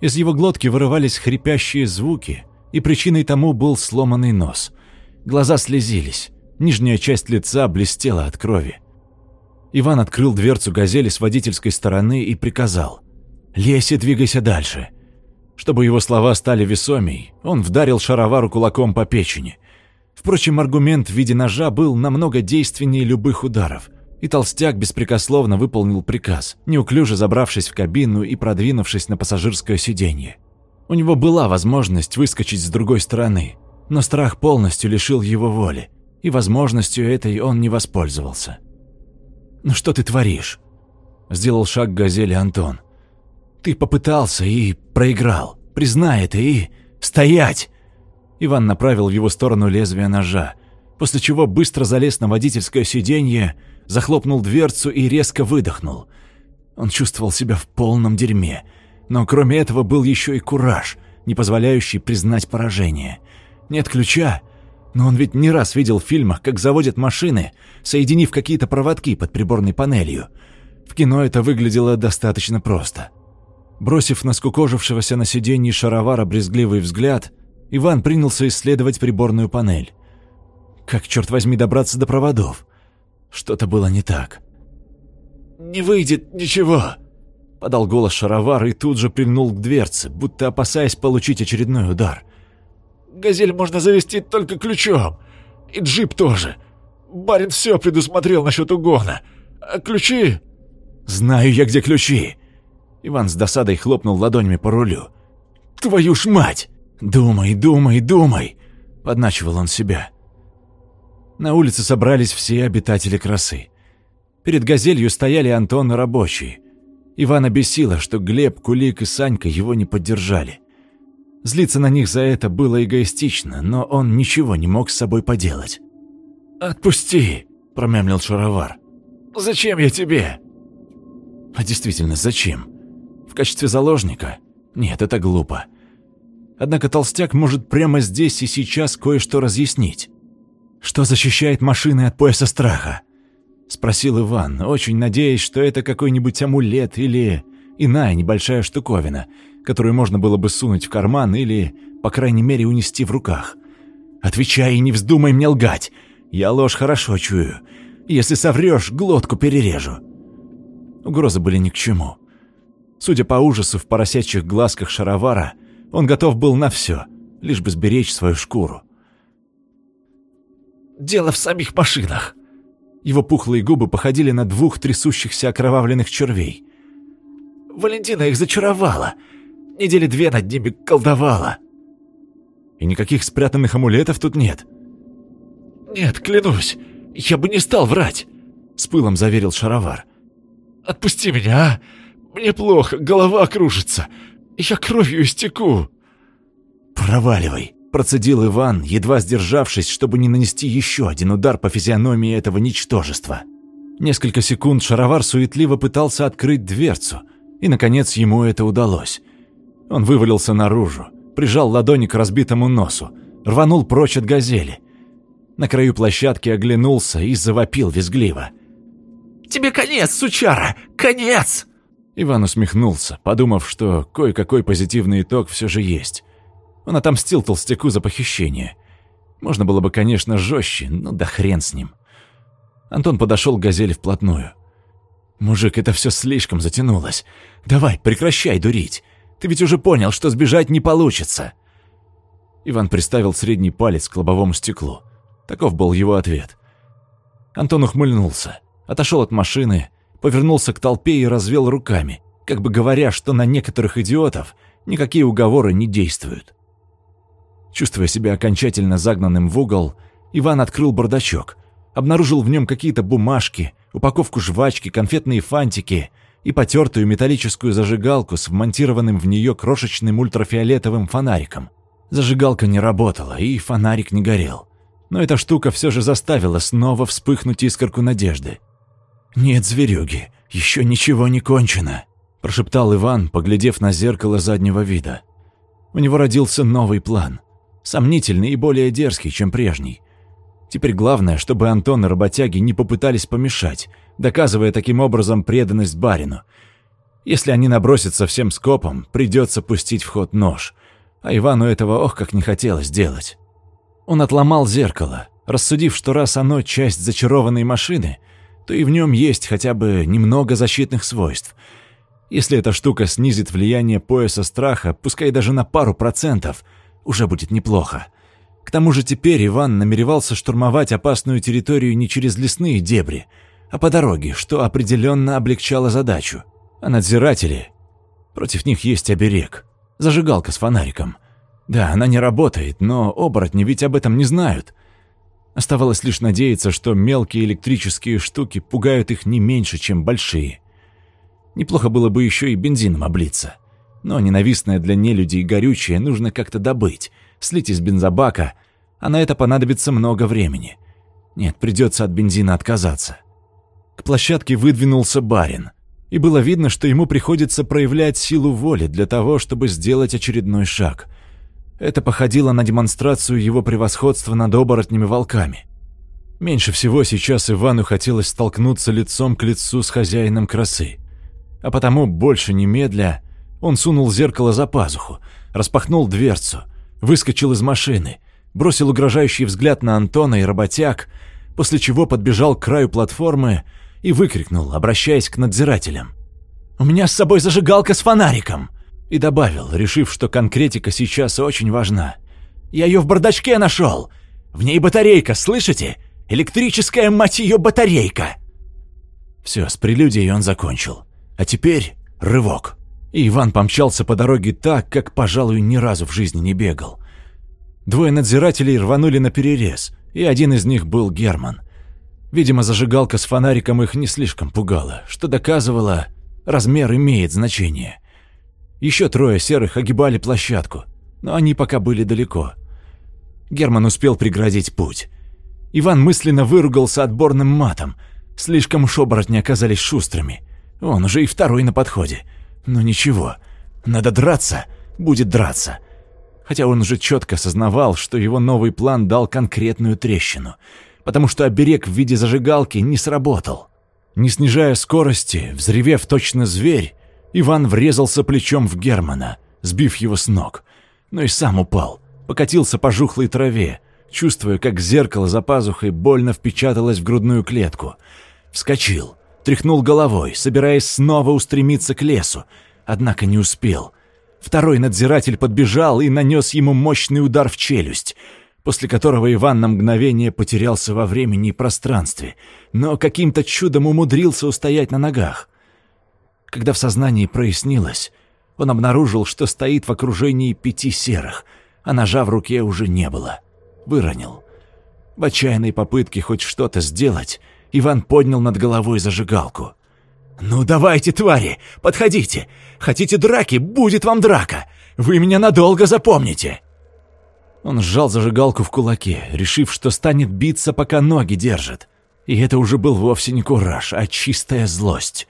из его глотки вырывались хрипящие звуки, и причиной тому был сломанный нос. Глаза слезились, нижняя часть лица блестела от крови. Иван открыл дверцу «Газели» с водительской стороны и приказал. «Лезь и двигайся дальше». Чтобы его слова стали весомей, он вдарил шаровару кулаком по печени. Впрочем, аргумент в виде ножа был намного действеннее любых ударов – и толстяк беспрекословно выполнил приказ, неуклюже забравшись в кабину и продвинувшись на пассажирское сиденье. У него была возможность выскочить с другой стороны, но страх полностью лишил его воли, и возможностью этой он не воспользовался. «Ну что ты творишь?» – сделал шаг к «Газели» Антон. «Ты попытался и проиграл. Признай это и... Стоять!» Иван направил в его сторону лезвие ножа, после чего быстро залез на водительское сиденье захлопнул дверцу и резко выдохнул. Он чувствовал себя в полном дерьме, но кроме этого был еще и кураж, не позволяющий признать поражение. Нет ключа, но он ведь не раз видел в фильмах, как заводят машины, соединив какие-то проводки под приборной панелью. В кино это выглядело достаточно просто. Бросив на скукожившегося на сиденье шаровара брезгливый взгляд, Иван принялся исследовать приборную панель. Как, черт возьми, добраться до проводов? Что-то было не так. «Не выйдет ничего!» Подал голос шаровар и тут же прильнул к дверце, будто опасаясь получить очередной удар. «Газель можно завести только ключом. И джип тоже. Барин все предусмотрел насчет угона. А ключи...» «Знаю я, где ключи!» Иван с досадой хлопнул ладонями по рулю. «Твою ж мать! Думай, думай, думай!» Подначивал он себя. На улице собрались все обитатели красы. Перед «Газелью» стояли Антон и рабочие. Ивана бесило, что Глеб, Кулик и Санька его не поддержали. Злиться на них за это было эгоистично, но он ничего не мог с собой поделать. «Отпусти!» – промямлил Шаровар. «Зачем я тебе?» «А действительно, зачем? В качестве заложника? Нет, это глупо. Однако толстяк может прямо здесь и сейчас кое-что разъяснить. Что защищает машины от пояса страха? Спросил Иван, очень надеясь, что это какой-нибудь амулет или иная небольшая штуковина, которую можно было бы сунуть в карман или, по крайней мере, унести в руках. «Отвечай и не вздумай мне лгать. Я ложь хорошо чую. Если соврешь, глотку перережу». Угрозы были ни к чему. Судя по ужасу в поросячьих глазках шаровара, он готов был на все, лишь бы сберечь свою шкуру. «Дело в самих машинах». Его пухлые губы походили на двух трясущихся окровавленных червей. «Валентина их зачаровала. Недели две над ними колдовала». «И никаких спрятанных амулетов тут нет?» «Нет, клянусь, я бы не стал врать», — с пылом заверил Шаровар. «Отпусти меня, а! Мне плохо, голова кружится. Я кровью истеку». «Проваливай», — процедил Иван, едва сдержавшись, чтобы не нанести еще один удар по физиономии этого ничтожества. Несколько секунд Шаровар суетливо пытался открыть дверцу, и, наконец, ему это удалось. Он вывалился наружу, прижал ладони к разбитому носу, рванул прочь от газели. На краю площадки оглянулся и завопил визгливо. «Тебе конец, сучара! Конец!» Иван усмехнулся, подумав, что кое-какой позитивный итог все же есть. Он отомстил толстяку за похищение. Можно было бы, конечно, жестче, но да хрен с ним. Антон подошел к «Газели» вплотную. «Мужик, это все слишком затянулось. Давай, прекращай дурить. Ты ведь уже понял, что сбежать не получится». Иван приставил средний палец к лобовому стеклу. Таков был его ответ. Антон ухмыльнулся, отошел от машины, повернулся к толпе и развел руками, как бы говоря, что на некоторых идиотов никакие уговоры не действуют. Чувствуя себя окончательно загнанным в угол, Иван открыл бардачок, обнаружил в нем какие-то бумажки, упаковку жвачки, конфетные фантики и потертую металлическую зажигалку с вмонтированным в нее крошечным ультрафиолетовым фонариком. Зажигалка не работала, и фонарик не горел. Но эта штука все же заставила снова вспыхнуть искорку надежды. «Нет, зверюги, еще ничего не кончено», – прошептал Иван, поглядев на зеркало заднего вида. У него родился новый план, сомнительный и более дерзкий, чем прежний. Теперь главное, чтобы Антон и работяги не попытались помешать, доказывая таким образом преданность барину. Если они набросятся всем скопом, придется пустить в ход нож, а Ивану этого ох как не хотелось делать. Он отломал зеркало, рассудив, что раз оно часть зачарованной машины – то и в нем есть хотя бы немного защитных свойств. Если эта штука снизит влияние пояса страха, пускай даже на пару процентов, уже будет неплохо. К тому же теперь Иван намеревался штурмовать опасную территорию не через лесные дебри, а по дороге, что определенно облегчало задачу. А надзиратели... Против них есть оберег. Зажигалка с фонариком. Да, она не работает, но оборотни ведь об этом не знают. Оставалось лишь надеяться, что мелкие электрические штуки пугают их не меньше, чем большие. Неплохо было бы еще и бензином облиться. Но ненавистное для нелюдей горючее нужно как-то добыть, слить из бензобака, а на это понадобится много времени. Нет, придется от бензина отказаться. К площадке выдвинулся барин, и было видно, что ему приходится проявлять силу воли для того, чтобы сделать очередной шаг – это походило на демонстрацию его превосходства над оборотнями волками. Меньше всего сейчас Ивану хотелось столкнуться лицом к лицу с хозяином красы. А потому, больше немедля, он сунул зеркало за пазуху, распахнул дверцу, выскочил из машины, бросил угрожающий взгляд на Антона и работяг, после чего подбежал к краю платформы и выкрикнул, обращаясь к надзирателям. «У меня с собой зажигалка с фонариком!» И добавил, решив, что конкретика сейчас очень важна. «Я ее в бардачке нашел! В ней батарейка, слышите? Электрическая, мать ее, батарейка!» Все, с прелюдией он закончил. А теперь рывок. И Иван помчался по дороге так, как, пожалуй, ни разу в жизни не бегал. Двое надзирателей рванули на перерез, и один из них был Герман. Видимо, зажигалка с фонариком их не слишком пугала, что доказывало, размер имеет значение. Еще трое серых огибали площадку, но они пока были далеко. Герман успел преградить путь. Иван мысленно выругался отборным матом. Слишком уж оборотни оказались шустрыми. Он уже и второй на подходе. Но ничего, надо драться, будет драться. Хотя он уже четко осознавал, что его новый план дал конкретную трещину, потому что оберег в виде зажигалки не сработал. Не снижая скорости, взревев точно зверь, Иван врезался плечом в Германа, сбив его с ног, но и сам упал, покатился по жухлой траве, чувствуя, как зеркало за пазухой больно впечаталось в грудную клетку. Вскочил, тряхнул головой, собираясь снова устремиться к лесу, однако не успел. Второй надзиратель подбежал и нанес ему мощный удар в челюсть, после которого Иван на мгновение потерялся во времени и пространстве, но каким-то чудом умудрился устоять на ногах. Когда в сознании прояснилось, он обнаружил, что стоит в окружении пяти серых, а ножа в руке уже не было. Выронил. В отчаянной попытке хоть что-то сделать, Иван поднял над головой зажигалку. «Ну давайте, твари, подходите! Хотите драки? Будет вам драка! Вы меня надолго запомните!» Он сжал зажигалку в кулаке, решив, что станет биться, пока ноги держит. И это уже был вовсе не кураж, а чистая злость.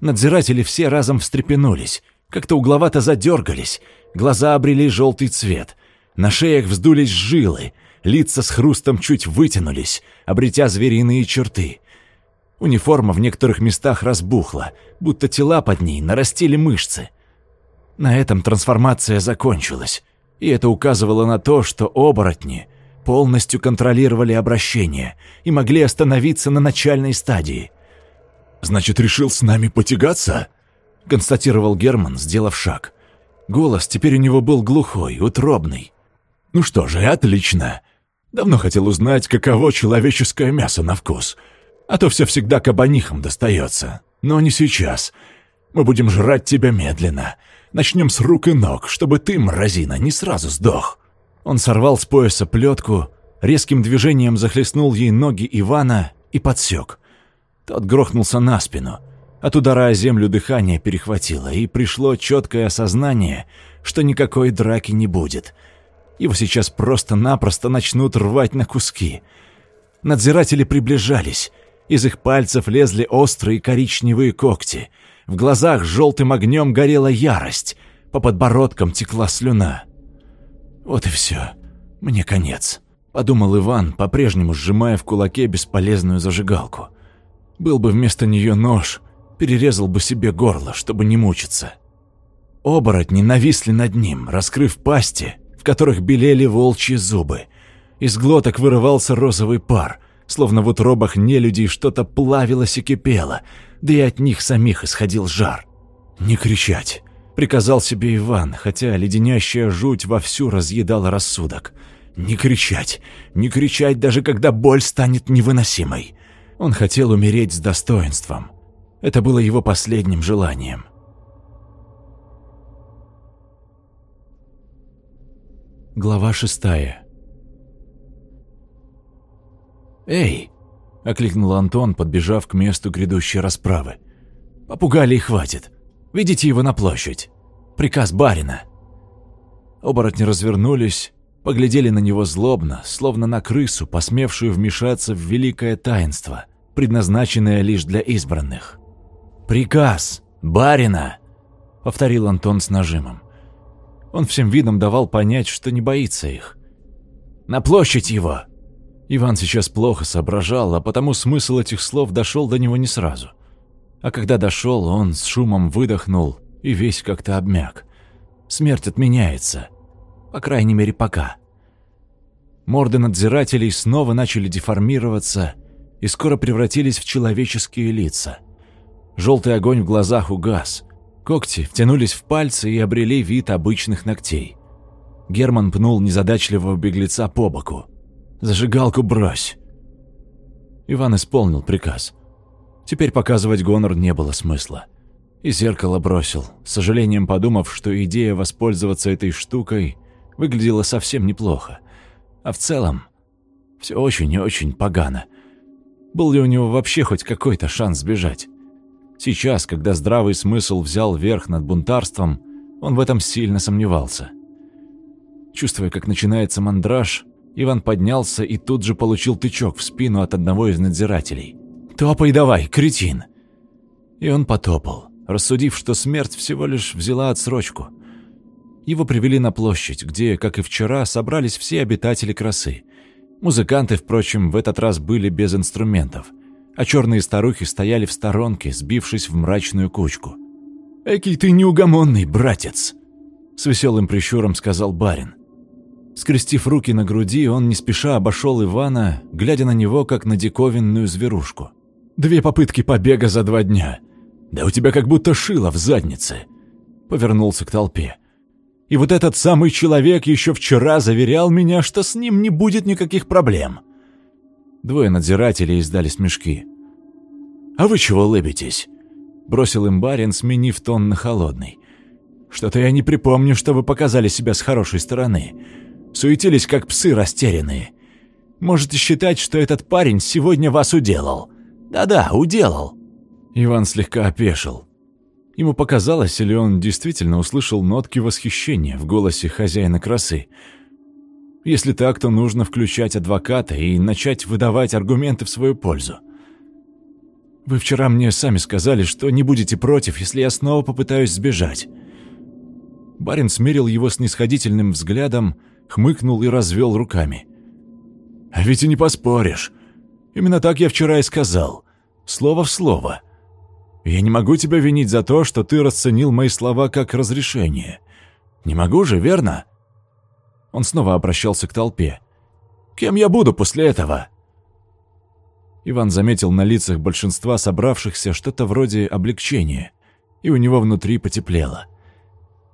Надзиратели все разом встрепенулись, как-то угловато задергались, глаза обрели желтый цвет, на шеях вздулись жилы, лица с хрустом чуть вытянулись, обретя звериные черты. Униформа в некоторых местах разбухла, будто тела под ней нарастили мышцы. На этом трансформация закончилась, и это указывало на то, что оборотни полностью контролировали обращение и могли остановиться на начальной стадии. «Значит, решил с нами потягаться?» — констатировал Герман, сделав шаг. Голос теперь у него был глухой, утробный. «Ну что же, отлично. Давно хотел узнать, каково человеческое мясо на вкус. А то все всегда кабанихам достается. Но не сейчас. Мы будем жрать тебя медленно. Начнем с рук и ног, чтобы ты, мразина, не сразу сдох». Он сорвал с пояса плетку, резким движением захлестнул ей ноги Ивана и подсек. Тот грохнулся на спину. От удара о землю дыхание перехватило, и пришло четкое осознание, что никакой драки не будет — его сейчас просто-напросто начнут рвать на куски. Надзиратели приближались. Из их пальцев лезли острые коричневые когти. В глазах желтым огнем горела ярость. По подбородкам текла слюна. «Вот и все. Мне конец», — подумал Иван, по-прежнему сжимая в кулаке бесполезную зажигалку. «Был бы вместо нее нож, перерезал бы себе горло, чтобы не мучиться». Оборотни нависли над ним, раскрыв пасти, в которых белели волчьи зубы. Из глоток вырывался розовый пар, словно в утробах нелюдей что-то плавилось и кипело, да и от них самих исходил жар. «Не кричать», — приказал себе Иван, хотя леденящая жуть вовсю разъедала рассудок. «Не кричать, не кричать, даже когда боль станет невыносимой». Он хотел умереть с достоинством. Это было его последним желанием. Глава шестая. «Эй!» — окликнул Антон, подбежав к месту грядущей расправы. «Попугали и хватит. Ведите его на площадь. Приказ барина». Оборотни развернулись, поглядели на него злобно, словно на крысу, посмевшую вмешаться в великое таинство, предназначенное лишь для избранных. «Приказ! Барина!» — повторил Антон с нажимом. Он всем видом давал понять, что не боится их. «На площадь его!» Иван сейчас плохо соображал, а потому смысл этих слов дошел до него не сразу. А когда дошел, он с шумом выдохнул и весь как-то обмяк. Смерть отменяется. По крайней мере, пока. Морды надзирателей снова начали деформироваться и скоро превратились в человеческие лица. Желтый огонь в глазах угас, Когти втянулись в пальцы и обрели вид обычных ногтей. Герман пнул незадачливого беглеца по боку. «Зажигалку брось!» Иван исполнил приказ. Теперь показывать гонор не было смысла. И зеркало бросил, с сожалением подумав, что идея воспользоваться этой штукой выглядела совсем неплохо. А в целом, все очень и очень погано. Был ли у него вообще хоть какой-то шанс сбежать? Сейчас, когда здравый смысл взял верх над бунтарством, он в этом сильно сомневался. Чувствуя, как начинается мандраж, Иван поднялся и тут же получил тычок в спину от одного из надзирателей. «Топай давай, кретин!» И он потопал, рассудив, что смерть всего лишь взяла отсрочку. Его привели на площадь, где, как и вчера, собрались все обитатели красы. Музыканты, впрочем, в этот раз были без инструментов, а черные старухи стояли в сторонке, сбившись в мрачную кучку. «Экий ты неугомонный, братец!» — с веселым прищуром сказал барин. Скрестив руки на груди, он не спеша обошел Ивана, глядя на него, как на диковинную зверушку. «Две попытки побега за два дня. Да у тебя как будто шило в заднице!» Повернулся к толпе. «И вот этот самый человек еще вчера заверял меня, что с ним не будет никаких проблем!» Двое надзирателей издали смешки. «А вы чего лыбитесь?» Бросил им барин, сменив тон на холодный. «Что-то я не припомню, что вы показали себя с хорошей стороны суетились, как псы растерянные. Можете считать, что этот парень сегодня вас уделал. Да-да, уделал». Иван слегка опешил. Ему показалось, или он действительно услышал нотки восхищения в голосе хозяина красы. Если так, то нужно включать адвоката и начать выдавать аргументы в свою пользу. «Вы вчера мне сами сказали, что не будете против, если я снова попытаюсь сбежать». Барин смерил его снисходительным взглядом, хмыкнул и развел руками. «А ведь и не поспоришь. Именно так я вчера и сказал. Слово в слово. Я не могу тебя винить за то, что ты расценил мои слова как разрешение. Не могу же, верно?» Он снова обращался к толпе. «Кем я буду после этого?» Иван заметил на лицах большинства собравшихся что-то вроде облегчения, и у него внутри потеплело.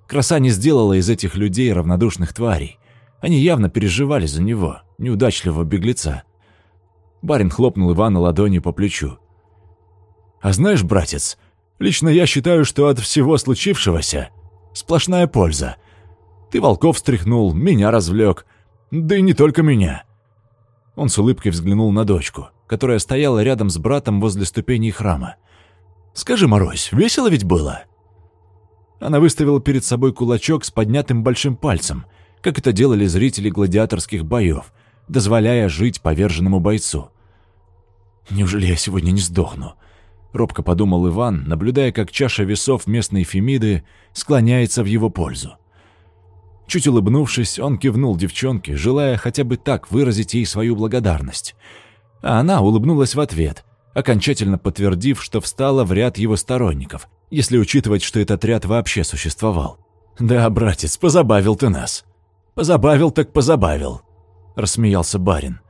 Краса не сделала из этих людей равнодушных тварей. Они явно переживали за него, неудачливого беглеца. Барин хлопнул Ивана ладонью по плечу. «А знаешь, братец, лично я считаю, что от всего случившегося сплошная польза. Ты волков встряхнул, меня развлек, да и не только меня». Он с улыбкой взглянул на дочку, которая стояла рядом с братом возле ступеней храма. «Скажи, Морозь, весело ведь было?» Она выставила перед собой кулачок с поднятым большим пальцем, как это делали зрители гладиаторских боев, дозволяя жить поверженному бойцу. «Неужели я сегодня не сдохну?» — робко подумал Иван, наблюдая, как чаша весов местной Фемиды склоняется в его пользу. Чуть улыбнувшись, он кивнул девчонке, желая хотя бы так выразить ей свою благодарность. А она улыбнулась в ответ, окончательно подтвердив, что встала в ряд его сторонников, если учитывать, что этот ряд вообще существовал. «Да, братец, позабавил ты нас», «Позабавил так позабавил», — рассмеялся барин.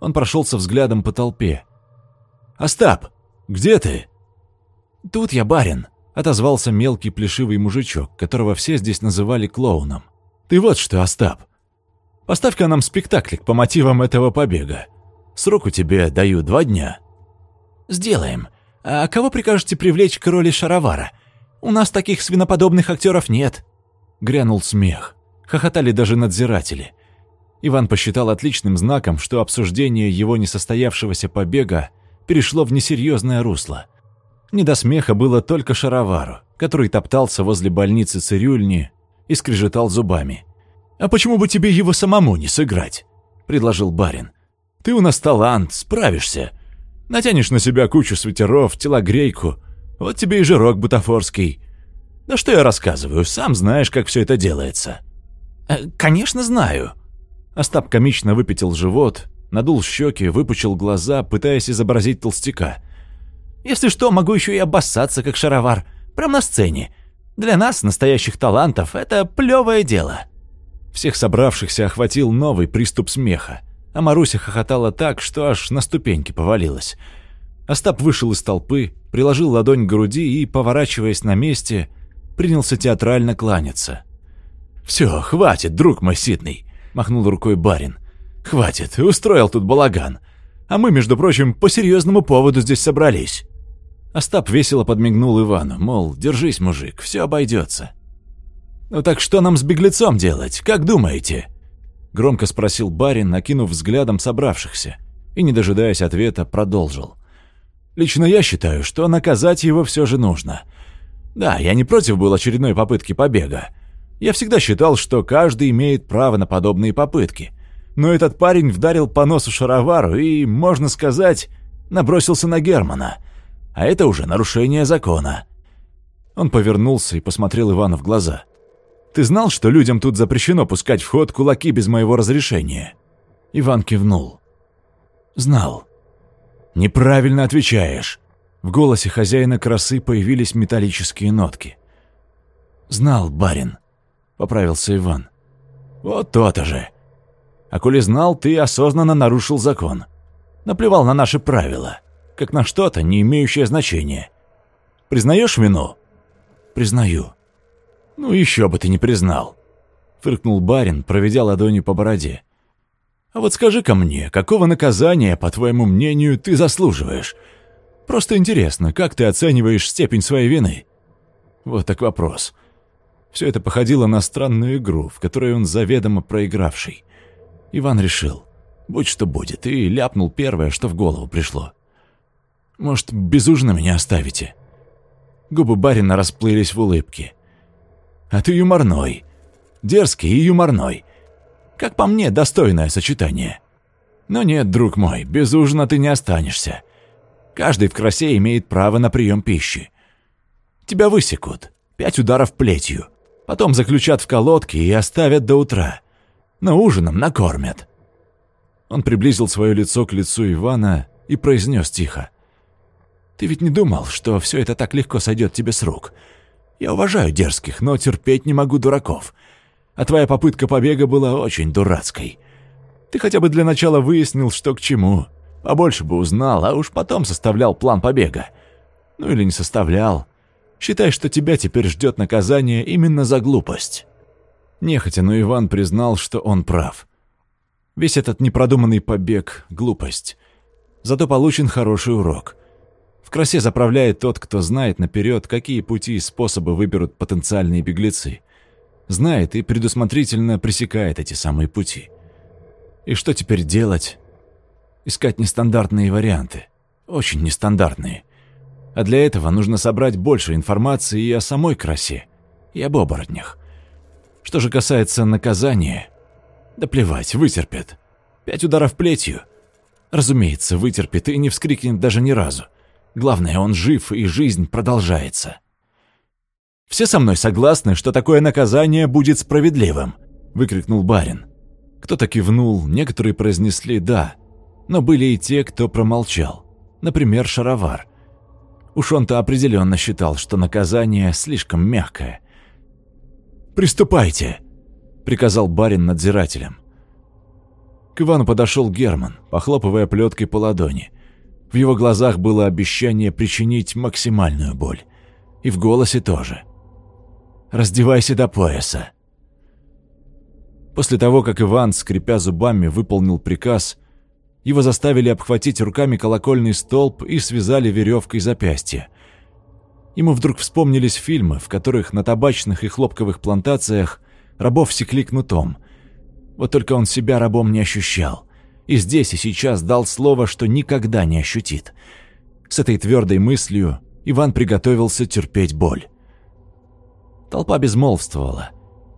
Он прошелся взглядом по толпе. «Остап, где ты?» «Тут я, барин», — отозвался мелкий плешивый мужичок, которого все здесь называли клоуном. «Ты вот что, Остап, поставь-ка нам спектаклик по мотивам этого побега. Сроку тебе даю два дня». «Сделаем. А кого прикажете привлечь к роли Шаровара? У нас таких свиноподобных актеров нет». Грянул смех. Хохотали даже надзиратели. Иван посчитал отличным знаком, что обсуждение его несостоявшегося побега перешло в несерьезное русло. Не до смеха было только Шаровару, который топтался возле больницы цирюльни и скрежетал зубами. «А почему бы тебе его самому не сыграть?» – предложил барин. «Ты у нас талант, справишься. Натянешь на себя кучу свитеров, телогрейку. Вот тебе и жирок бутафорский. Да что я рассказываю, сам знаешь, как все это делается». Э, «Конечно знаю». Остап комично выпятил живот, надул щеки, выпучил глаза, пытаясь изобразить толстяка. «Если что, могу еще и обоссаться, как шаровар, прямо на сцене. Для нас, настоящих талантов, это плевое дело». Всех собравшихся охватил новый приступ смеха, а Маруся хохотала так, что аж на ступеньки повалилась. Остап вышел из толпы, приложил ладонь к груди и, поворачиваясь на месте, принялся театрально кланяться. «Все, хватит, друг мой ситный», — махнул рукой барин. «Хватит, устроил тут балаган. А мы, между прочим, по серьезному поводу здесь собрались». Остап весело подмигнул Ивану, мол, держись, мужик, все обойдется. «Ну так что нам с беглецом делать, как думаете?» Громко спросил барин, накинув взглядом собравшихся, и, не дожидаясь ответа, продолжил. «Лично я считаю, что наказать его все же нужно. Да, я не против был очередной попытки побега, я всегда считал, что каждый имеет право на подобные попытки. Но этот парень вдарил по носу шаровару и, можно сказать, набросился на Германа. А это уже нарушение закона. Он повернулся и посмотрел Ивану в глаза. «Ты знал, что людям тут запрещено пускать в ход кулаки без моего разрешения?» Иван кивнул. «Знал». «Неправильно отвечаешь». В голосе хозяина красы появились металлические нотки. «Знал, барин», — поправился Иван. «Вот то-то же. А коли знал, ты осознанно нарушил закон. Наплевал на наши правила, как на что-то, не имеющее значения. Признаешь вину?» «Признаю». «Ну еще бы ты не признал», — фыркнул барин, проведя ладонью по бороде. «А вот скажи-ка мне, какого наказания, по твоему мнению, ты заслуживаешь? Просто интересно, как ты оцениваешь степень своей вины?» Вот так вопрос. Все это походило на странную игру, в которой он заведомо проигравший. Иван решил, будь что будет, и ляпнул первое, что в голову пришло. «Может, без ужина меня оставите?» Губы барина расплылись в улыбке. «А ты юморной. Дерзкий и юморной. Как по мне, достойное сочетание. Но нет, друг мой, без ужина ты не останешься. Каждый в красе имеет право на прием пищи. Тебя высекут, пять ударов плетью, потом заключат в колодки и оставят до утра. Но ужином накормят». Он приблизил свое лицо к лицу Ивана и произнес тихо. «Ты ведь не думал, что все это так легко сойдет тебе с рук? Я уважаю дерзких, но терпеть не могу дураков. А твоя попытка побега была очень дурацкой. Ты хотя бы для начала выяснил, что к чему. Побольше бы узнал, а уж потом составлял план побега. Ну или не составлял. Считай, что тебя теперь ждет наказание именно за глупость». Нехотя, но Иван признал, что он прав. Весь этот непродуманный побег — глупость. Зато получен хороший урок. В красе заправляет тот, кто знает наперед, какие пути и способы выберут потенциальные беглецы. Знает и предусмотрительно пресекает эти самые пути. И что теперь делать? Искать нестандартные варианты. Очень нестандартные. А для этого нужно собрать больше информации и о самой красе, и об оборотнях. Что же касается наказания, да плевать, вытерпит. Пять ударов плетью. Разумеется, вытерпит и не вскрикнет даже ни разу. Главное, он жив, и жизнь продолжается. «Все со мной согласны, что такое наказание будет справедливым», — выкрикнул барин. Кто-то кивнул, некоторые произнесли «да», но были и те, кто промолчал. Например, Шаровар. Уж он-то определенно считал, что наказание слишком мягкое. «Приступайте!» — приказал барин надзирателям. К Ивану подошел Герман, похлопывая плеткой по ладони. В его глазах было обещание причинить максимальную боль. И в голосе тоже. «Раздевайся до пояса». После того, как Иван, скрипя зубами, выполнил приказ, его заставили обхватить руками колокольный столб и связали веревкой запястья. Ему вдруг вспомнились фильмы, в которых на табачных и хлопковых плантациях рабов секли кнутом. Вот только он себя рабом не ощущал. И здесь и сейчас дал слово, что никогда не ощутит. С этой твердой мыслью Иван приготовился терпеть боль. Толпа безмолвствовала.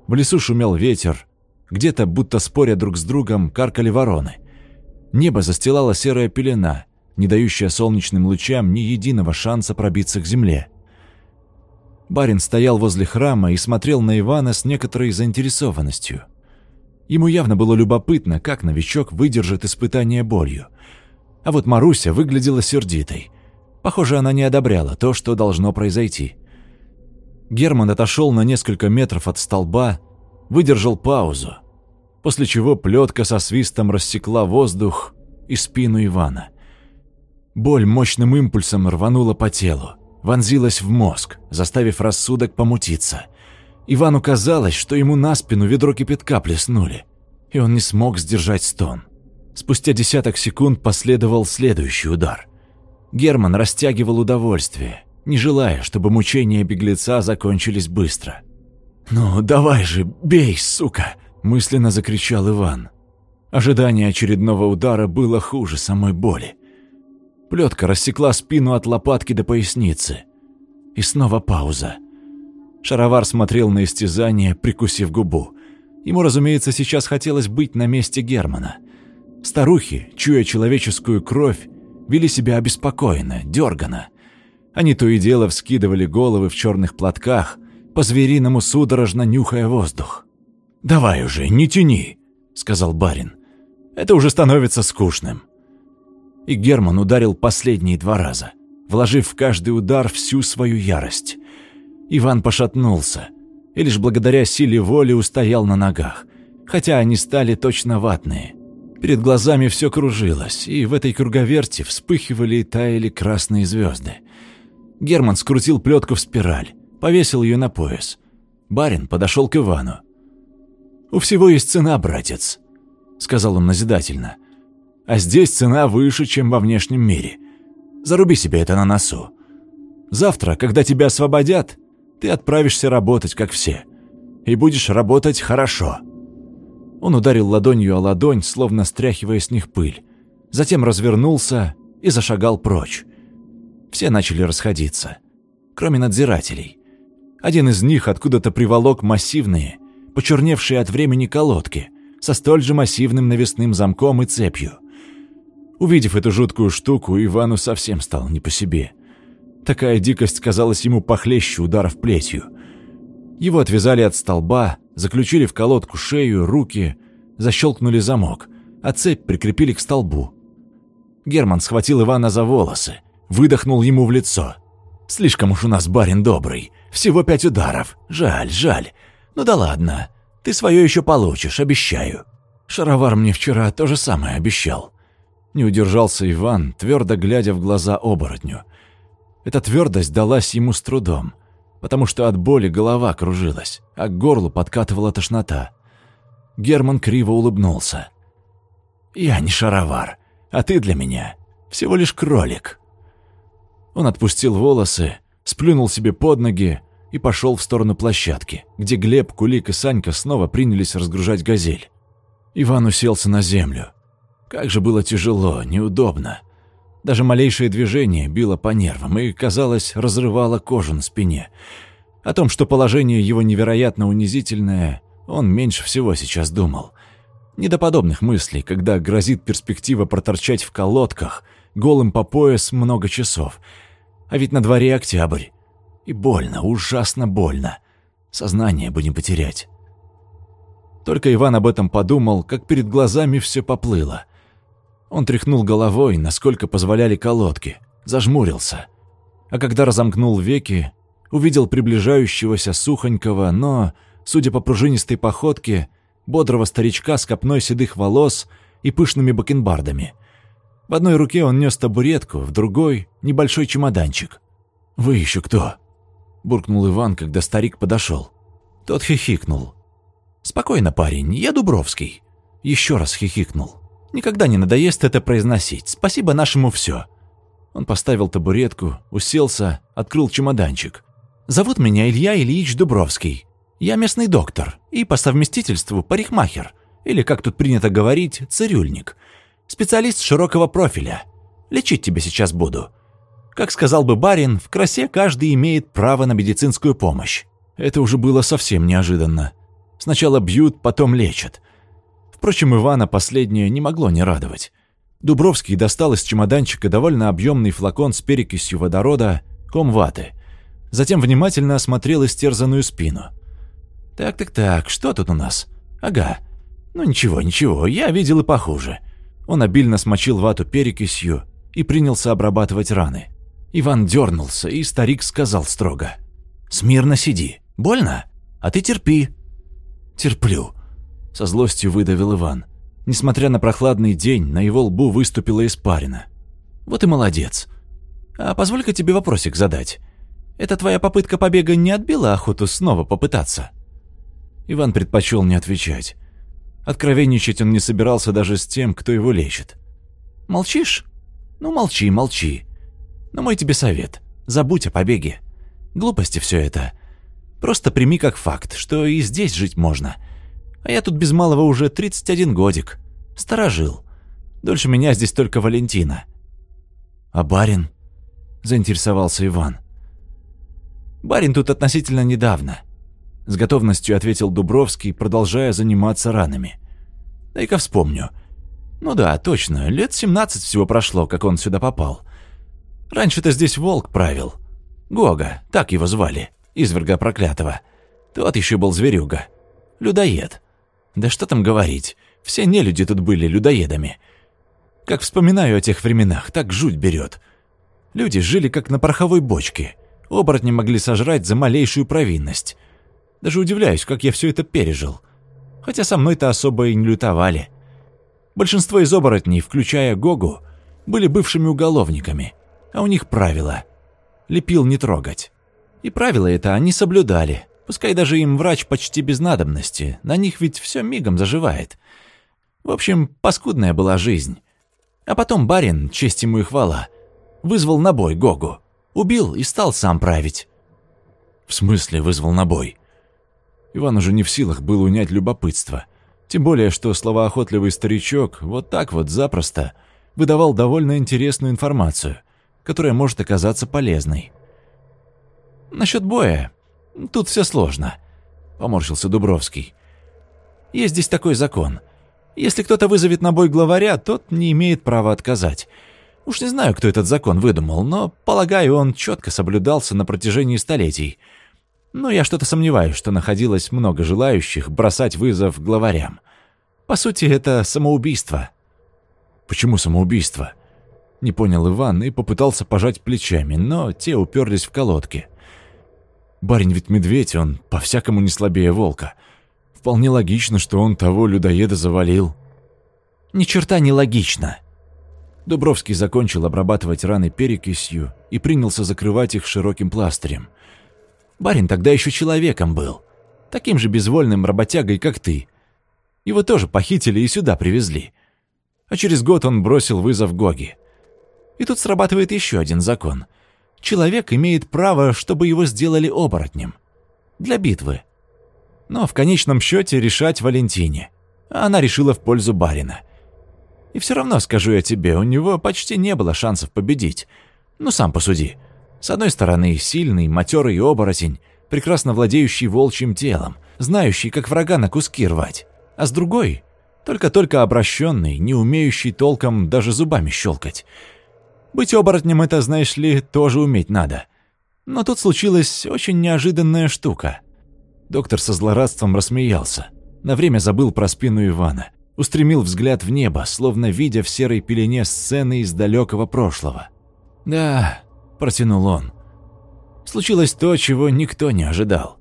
В лесу шумел ветер. Где-то, будто споря друг с другом, каркали вороны. Небо застилала серая пелена, не дающая солнечным лучам ни единого шанса пробиться к земле. Барин стоял возле храма и смотрел на Ивана с некоторой заинтересованностью. Ему явно было любопытно, как новичок выдержит испытание болью. А вот Маруся выглядела сердитой. Похоже, она не одобряла то, что должно произойти. Герман отошел на несколько метров от столба, выдержал паузу, после чего плетка со свистом рассекла воздух и спину Ивана. Боль мощным импульсом рванула по телу, вонзилась в мозг, заставив рассудок помутиться. Ивану казалось, что ему на спину ведро кипятка плеснули, и он не смог сдержать стон. Спустя десяток секунд последовал следующий удар. Герман растягивал удовольствие, не желая, чтобы мучения беглеца закончились быстро. «Ну, давай же, бей, сука!» мысленно закричал Иван. Ожидание очередного удара было хуже самой боли. Плетка рассекла спину от лопатки до поясницы. И снова пауза. Шаровар смотрел на истязание, прикусив губу. Ему, разумеется, сейчас хотелось быть на месте Германа. Старухи, чуя человеческую кровь, вели себя обеспокоенно, дергано. Они то и дело вскидывали головы в черных платках, по-звериному судорожно нюхая воздух. «Давай уже, не тяни», — сказал барин. «Это уже становится скучным». И Герман ударил последние два раза, вложив в каждый удар всю свою ярость. Иван пошатнулся, и лишь благодаря силе воли устоял на ногах, хотя они стали точно ватные. Перед глазами все кружилось, и в этой круговерти вспыхивали и таяли красные звезды. Герман скрутил плетку в спираль, повесил ее на пояс. Барин подошел к Ивану. «У всего есть цена, братец», — сказал он назидательно. «А здесь цена выше, чем во внешнем мире. Заруби себе это на носу. Завтра, когда тебя освободят, ты отправишься работать, как все. И будешь работать хорошо». Он ударил ладонью о ладонь, словно стряхивая с них пыль. Затем развернулся и зашагал прочь. Все начали расходиться, кроме надзирателей. Один из них откуда-то приволок массивные, почерневшие от времени колодки, со столь же массивным навесным замком и цепью. Увидев эту жуткую штуку, Ивану совсем стало не по себе. Такая дикость казалась ему похлеще ударов плетью. Его отвязали от столба, заключили в колодку шею, руки, защелкнули замок, а цепь прикрепили к столбу. Герман схватил Ивана за волосы, выдохнул ему в лицо. «Слишком уж у нас барин добрый, всего пять ударов, жаль, жаль. Ну да ладно, ты свое еще получишь, обещаю». Шаровар мне вчера то же самое обещал. Не удержался Иван, твердо глядя в глаза оборотню. Эта твердость далась ему с трудом потому что от боли голова кружилась, а к горлу подкатывала тошнота. Герман криво улыбнулся. «Я не шаровар, а ты для меня всего лишь кролик». Он отпустил волосы, сплюнул себе под ноги и пошел в сторону площадки, где Глеб, Кулик и Санька снова принялись разгружать газель. Иван уселся на землю. Как же было тяжело, неудобно. Даже малейшее движение било по нервам и, казалось, разрывало кожу на спине. О том, что положение его невероятно унизительное, он меньше всего сейчас думал. Не до подобных мыслей, когда грозит перспектива проторчать в колодках, голым по пояс много часов. А ведь на дворе октябрь. И больно, ужасно больно. Сознание бы не потерять. Только Иван об этом подумал, как перед глазами все поплыло. Он тряхнул головой, насколько позволяли колодки, зажмурился. А когда разомкнул веки, увидел приближающегося сухонького, но, судя по пружинистой походке, бодрого старичка с копной седых волос и пышными бакенбардами. В одной руке он нес табуретку, в другой — небольшой чемоданчик. «Вы еще кто?» — буркнул Иван, когда старик подошел. Тот хихикнул. «Спокойно, парень, я Дубровский». Еще раз хихикнул. Никогда не надоест это произносить. Спасибо нашему все. Он поставил табуретку, уселся, открыл чемоданчик. «Зовут меня Илья Ильич Дубровский. Я местный доктор и по совместительству парикмахер, или, как тут принято говорить, цирюльник. Специалист широкого профиля. Лечить тебя сейчас буду. Как сказал бы барин, в красе каждый имеет право на медицинскую помощь. Это уже было совсем неожиданно. Сначала бьют, потом лечат. Впрочем, Ивана последнее не могло не радовать. Дубровский достал из чемоданчика довольно объемный флакон с перекисью водорода, ком ваты. Затем внимательно осмотрел истерзанную спину. «Так-так-так, что тут у нас? Ага. Ну ничего, ничего, я видел и похуже». Он обильно смочил вату перекисью и принялся обрабатывать раны. Иван дернулся, и старик сказал строго. «Смирно сиди. Больно? А ты терпи». «Терплю», со злостью выдавил Иван. Несмотря на прохладный день, на его лбу выступила испарина. «Вот и молодец. А позволь-ка тебе вопросик задать. Эта твоя попытка побега не отбила охоту снова попытаться?» Иван предпочел не отвечать. Откровенничать он не собирался даже с тем, кто его лечит. «Молчишь? Ну, молчи, молчи. Но мой тебе совет. Забудь о побеге. Глупости все это. Просто прими как факт, что и здесь жить можно. А я тут без малого уже 31 годик. Сторожил. Дольше меня здесь только Валентина. А барин? Заинтересовался Иван. Барин тут относительно недавно. С готовностью ответил Дубровский, продолжая заниматься ранами. Дай-ка вспомню. Ну да, точно, лет 17 всего прошло, как он сюда попал. Раньше-то здесь волк правил. Гога, так его звали, изверга проклятого. Тот еще был зверюга. Людоед. Да что там говорить, все нелюди тут были людоедами. Как вспоминаю о тех временах, так жуть берет. Люди жили как на пороховой бочке. Оборотни могли сожрать за малейшую провинность. Даже удивляюсь, как я все это пережил. Хотя со мной-то особо и не лютовали. Большинство из оборотней, включая Гогу, были бывшими уголовниками, а у них правило – лепил не трогать. И правила это они соблюдали, пускай даже им врач почти без надобности, на них ведь все мигом заживает. В общем, паскудная была жизнь. А потом барин, честь ему и хвала, вызвал на бой Гогу, убил и стал сам править. В смысле вызвал на бой? Иван уже не в силах был унять любопытство. Тем более, что словоохотливый старичок вот так вот запросто выдавал довольно интересную информацию, которая может оказаться полезной. «Насчет боя. Тут все сложно», — поморщился Дубровский. «Есть здесь такой закон. Если кто-то вызовет на бой главаря, тот не имеет права отказать. Уж не знаю, кто этот закон выдумал, но, полагаю, он четко соблюдался на протяжении столетий. Но я что-то сомневаюсь, что находилось много желающих бросать вызов главарям. По сути, это самоубийство. Почему самоубийство? Не понял Иван и попытался пожать плечами, но те уперлись в колодки. Барин ведь медведь, он по-всякому не слабее волка. Вполне логично, что он того людоеда завалил. Ни черта не логично. Дубровский закончил обрабатывать раны перекисью и принялся закрывать их широким пластырем – Барин тогда еще человеком был. Таким же безвольным работягой, как ты. Его тоже похитили и сюда привезли. А через год он бросил вызов Гоги. И тут срабатывает еще один закон. Человек имеет право, чтобы его сделали оборотнем. Для битвы. Но в конечном счете решать Валентине. Она решила в пользу барина. И все равно, скажу я тебе, у него почти не было шансов победить. Ну, сам посуди. С одной стороны, сильный, матерый оборотень, прекрасно владеющий волчьим телом, знающий, как врага на куски рвать. А с другой — только-только обращенный, не умеющий толком даже зубами щелкать. Быть оборотнем — это, знаешь ли, тоже уметь надо. Но тут случилась очень неожиданная штука. Доктор со злорадством рассмеялся. На время забыл про спину Ивана. Устремил взгляд в небо, словно видя в серой пелене сцены из далекого прошлого. «Да, протянул он. Случилось то, чего никто не ожидал.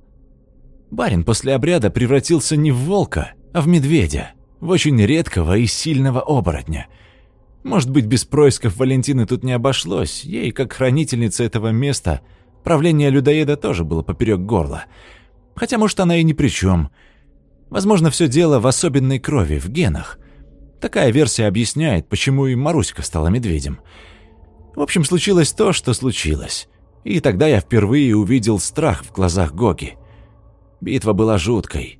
Барин после обряда превратился не в волка, а в медведя, в очень редкого и сильного оборотня. Может быть, без происков Валентины тут не обошлось, ей, как хранительница этого места, правление людоеда тоже было поперек горла. Хотя, может, она и ни при чем. Возможно, все дело в особенной крови, в генах. Такая версия объясняет, почему и Маруська стала медведем. В общем, случилось то, что случилось. И тогда я впервые увидел страх в глазах Гоги. Битва была жуткой.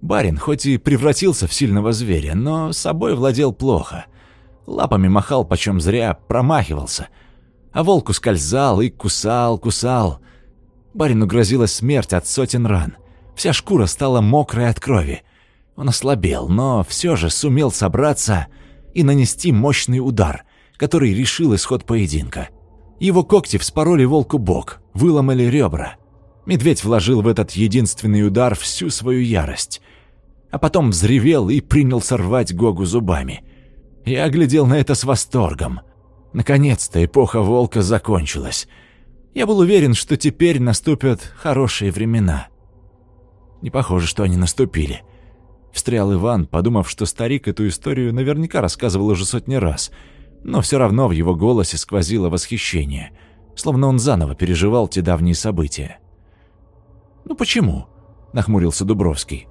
Барин хоть и превратился в сильного зверя, но собой владел плохо. Лапами махал почем зря, промахивался. А волку скользал и кусал, кусал. Барину грозила смерть от сотен ран. Вся шкура стала мокрой от крови. Он ослабел, но все же сумел собраться и нанести мощный удар, который решил исход поединка. Его когти вспороли волку бок, выломали ребра. Медведь вложил в этот единственный удар всю свою ярость. А потом взревел и принялся рвать Гогу зубами. Я глядел на это с восторгом. Наконец-то эпоха волка закончилась. Я был уверен, что теперь наступят хорошие времена. Не похоже, что они наступили. Встрял Иван, подумав, что старик эту историю наверняка рассказывал уже сотни раз — но все равно в его голосе сквозило восхищение, словно он заново переживал те давние события. «Ну почему?» – нахмурился Дубровский.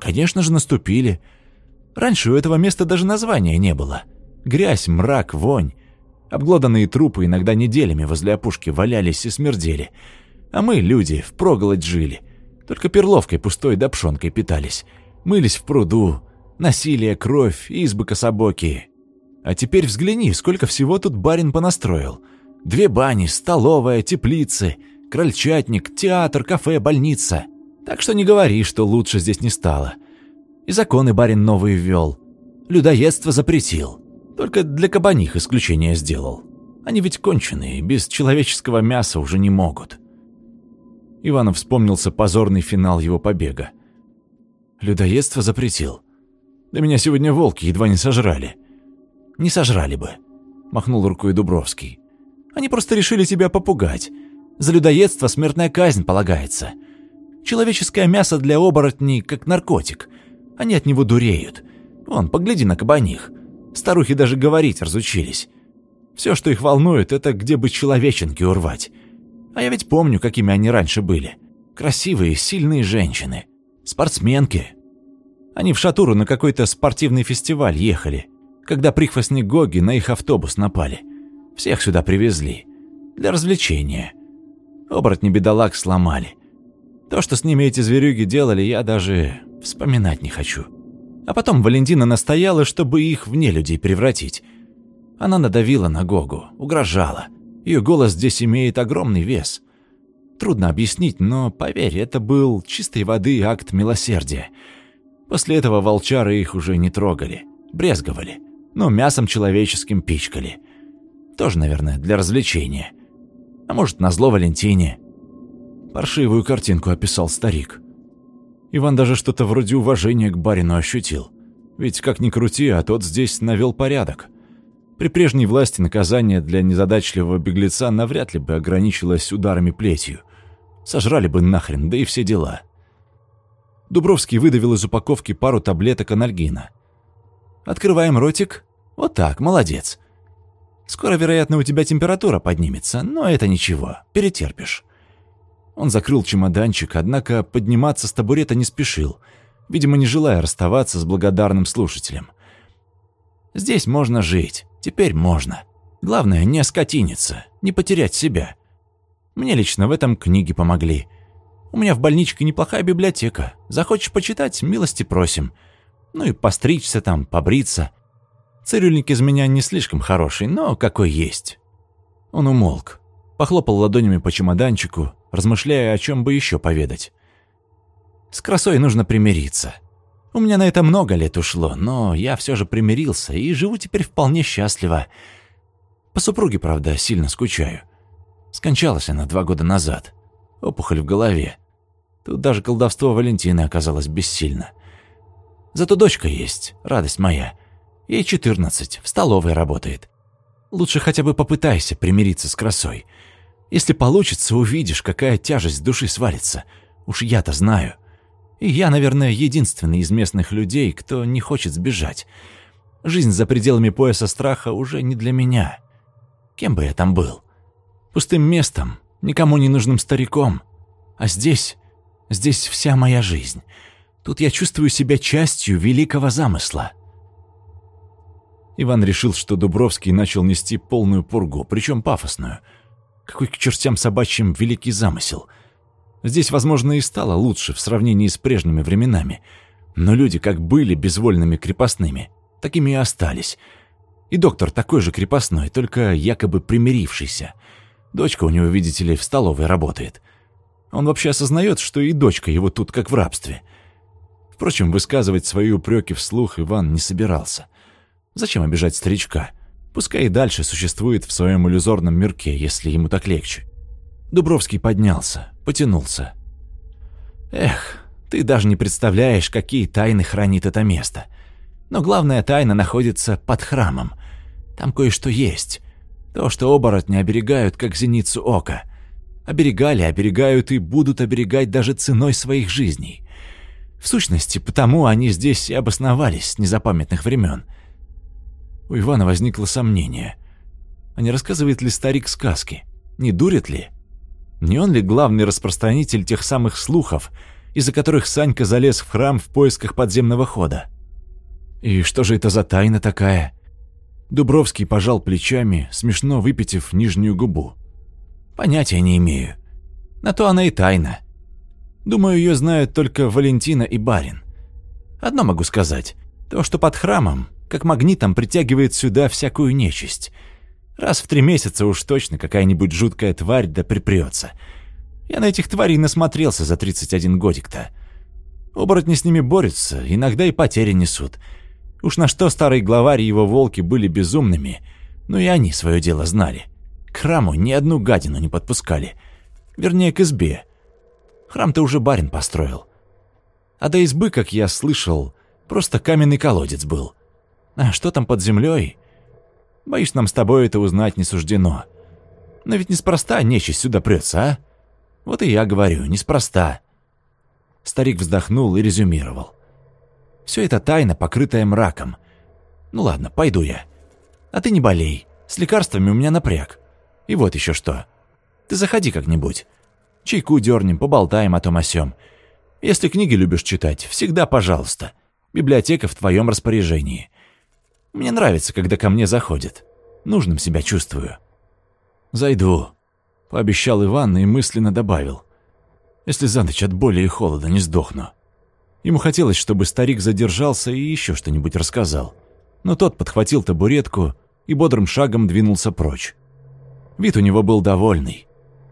«Конечно же наступили. Раньше у этого места даже названия не было. Грязь, мрак, вонь. Обглоданные трупы иногда неделями возле опушки валялись и смердели. А мы, люди, впроголодь жили. Только перловкой пустой да пшенкой питались. Мылись в пруду. Насилие, кровь, избы кособокие. А теперь взгляни, сколько всего тут барин понастроил. Две бани, столовая, теплицы, крольчатник, театр, кафе, больница. Так что не говори, что лучше здесь не стало. И законы барин новые ввел. Людоедство запретил. Только для кабаних исключение сделал. Они ведь конченые, без человеческого мяса уже не могут. Ивану вспомнился позорный финал его побега. Людоедство запретил. Да меня сегодня волки едва не сожрали. Не сожрали бы, махнул рукой Дубровский. Они просто решили тебя попугать. За людоедство смертная казнь полагается. Человеческое мясо для оборотней как наркотик. Они от него дуреют. Вон, погляди на кабаних. Старухи даже говорить разучились. Все, что их волнует, это где бы человеченки урвать. А я ведь помню, какими они раньше были. Красивые, сильные женщины. Спортсменки. Они в Шатуру на какой-то спортивный фестиваль ехали, когда прихвостни Гоги на их автобус напали. Всех сюда привезли. Для развлечения. Оборотни бедолаг сломали. То, что с ними эти зверюги делали, я даже вспоминать не хочу. А потом Валентина настояла, чтобы их в нелюдей превратить. Она надавила на Гогу, угрожала. Ее голос здесь имеет огромный вес. Трудно объяснить, но, поверь, это был чистой воды акт милосердия. После этого волчары их уже не трогали, брезговали, но мясом человеческим пичкали. Тоже, наверное, для развлечения. А может, на зло Валентине. Паршивую картинку описал старик. Иван даже что-то вроде уважения к барину ощутил. Ведь, как ни крути, а тот здесь навел порядок. При прежней власти наказание для незадачливого беглеца навряд ли бы ограничилось ударами плетью. Сожрали бы нахрен, да и все дела. Дубровский выдавил из упаковки пару таблеток анальгина. «Открываем ротик. Вот так, молодец. Скоро, вероятно, у тебя температура поднимется, но это ничего, перетерпишь». Он закрыл чемоданчик, однако подниматься с табурета не спешил, видимо, не желая расставаться с благодарным слушателем. «Здесь можно жить. Теперь можно. Главное, не оскотиниться, не потерять себя. Мне лично в этом книги помогли. У меня в больничке неплохая библиотека. Захочешь почитать, милости просим. Ну и постричься там, побриться. Цирюльник из меня не слишком хороший, но какой есть. Он умолк, похлопал ладонями по чемоданчику, размышляя, о чем бы еще поведать. С красой нужно примириться. У меня на это много лет ушло, но я все же примирился и живу теперь вполне счастливо. По супруге, правда, сильно скучаю. Скончалась она два года назад. Опухоль в голове. Тут даже колдовство Валентины оказалось бессильно. Зато дочка есть, радость моя. Ей 14, в столовой работает. Лучше хотя бы попытайся примириться с красой. Если получится, увидишь, какая тяжесть души свалится. Уж я-то знаю. И я, наверное, единственный из местных людей, кто не хочет сбежать. Жизнь за пределами пояса страха уже не для меня. Кем бы я там был? Пустым местом, никому не нужным стариком. А здесь, здесь вся моя жизнь. Тут я чувствую себя частью великого замысла. Иван решил, что Дубровский начал нести полную пургу, причем пафосную. Какой к чертям собачьим великий замысел — Здесь, возможно, и стало лучше в сравнении с прежними временами. Но люди как были безвольными крепостными, такими и остались. И доктор такой же крепостной, только якобы примирившийся. Дочка у него, видите ли, в столовой работает. Он вообще осознает, что и дочка его тут как в рабстве. Впрочем, высказывать свои упреки вслух Иван не собирался. Зачем обижать старичка? Пускай и дальше существует в своем иллюзорном мирке, если ему так легче. Дубровский поднялся, потянулся. «Эх, ты даже не представляешь, какие тайны хранит это место. Но главная тайна находится под храмом. Там кое-что есть. То, что оборотни оберегают, как зеницу ока. Оберегали, оберегают и будут оберегать даже ценой своих жизней. В сущности, потому они здесь и обосновались с незапамятных времен. У Ивана возникло сомнение. А не рассказывает ли старик сказки? Не дурит ли? Не он ли главный распространитель тех самых слухов, из-за которых Санька залез в храм в поисках подземного хода? И что же это за тайна такая? Дубровский пожал плечами, смешно выпитив нижнюю губу. Понятия не имею. На то она и тайна. Думаю, ее знают только Валентина и барин. Одно могу сказать. То, что под храмом, как магнитом притягивает сюда всякую нечисть — Раз в три месяца уж точно какая-нибудь жуткая тварь да припрется. Я на этих тварей насмотрелся за 31 годик-то. Оборотни с ними борются, иногда и потери несут. Уж на что старый главарь и его волки были безумными, но и они свое дело знали. К храму ни одну гадину не подпускали. Вернее, к избе. Храм-то уже барин построил. А до избы, как я слышал, просто каменный колодец был. А что там под землей? Боюсь, нам с тобой это узнать не суждено. Но ведь неспроста нечисть сюда прется, а? Вот и я говорю, неспроста. Старик вздохнул и резюмировал. Все это тайна, покрытая мраком. Ну ладно, пойду я. А ты не болей. С лекарствами у меня напряг. И вот еще что. Ты заходи как-нибудь. Чайку дернем, поболтаем о том о сём. Если книги любишь читать, всегда пожалуйста. Библиотека в твоем распоряжении. Мне нравится, когда ко мне заходят. Нужным себя чувствую. Зайду, пообещал Иван и мысленно добавил. Если за ночь от боли и холода не сдохну. Ему хотелось, чтобы старик задержался и еще что-нибудь рассказал. Но тот подхватил табуретку и бодрым шагом двинулся прочь. Вид у него был довольный.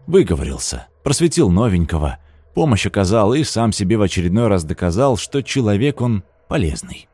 Выговорился, просветил новенького, помощь оказал и сам себе в очередной раз доказал, что человек он полезный.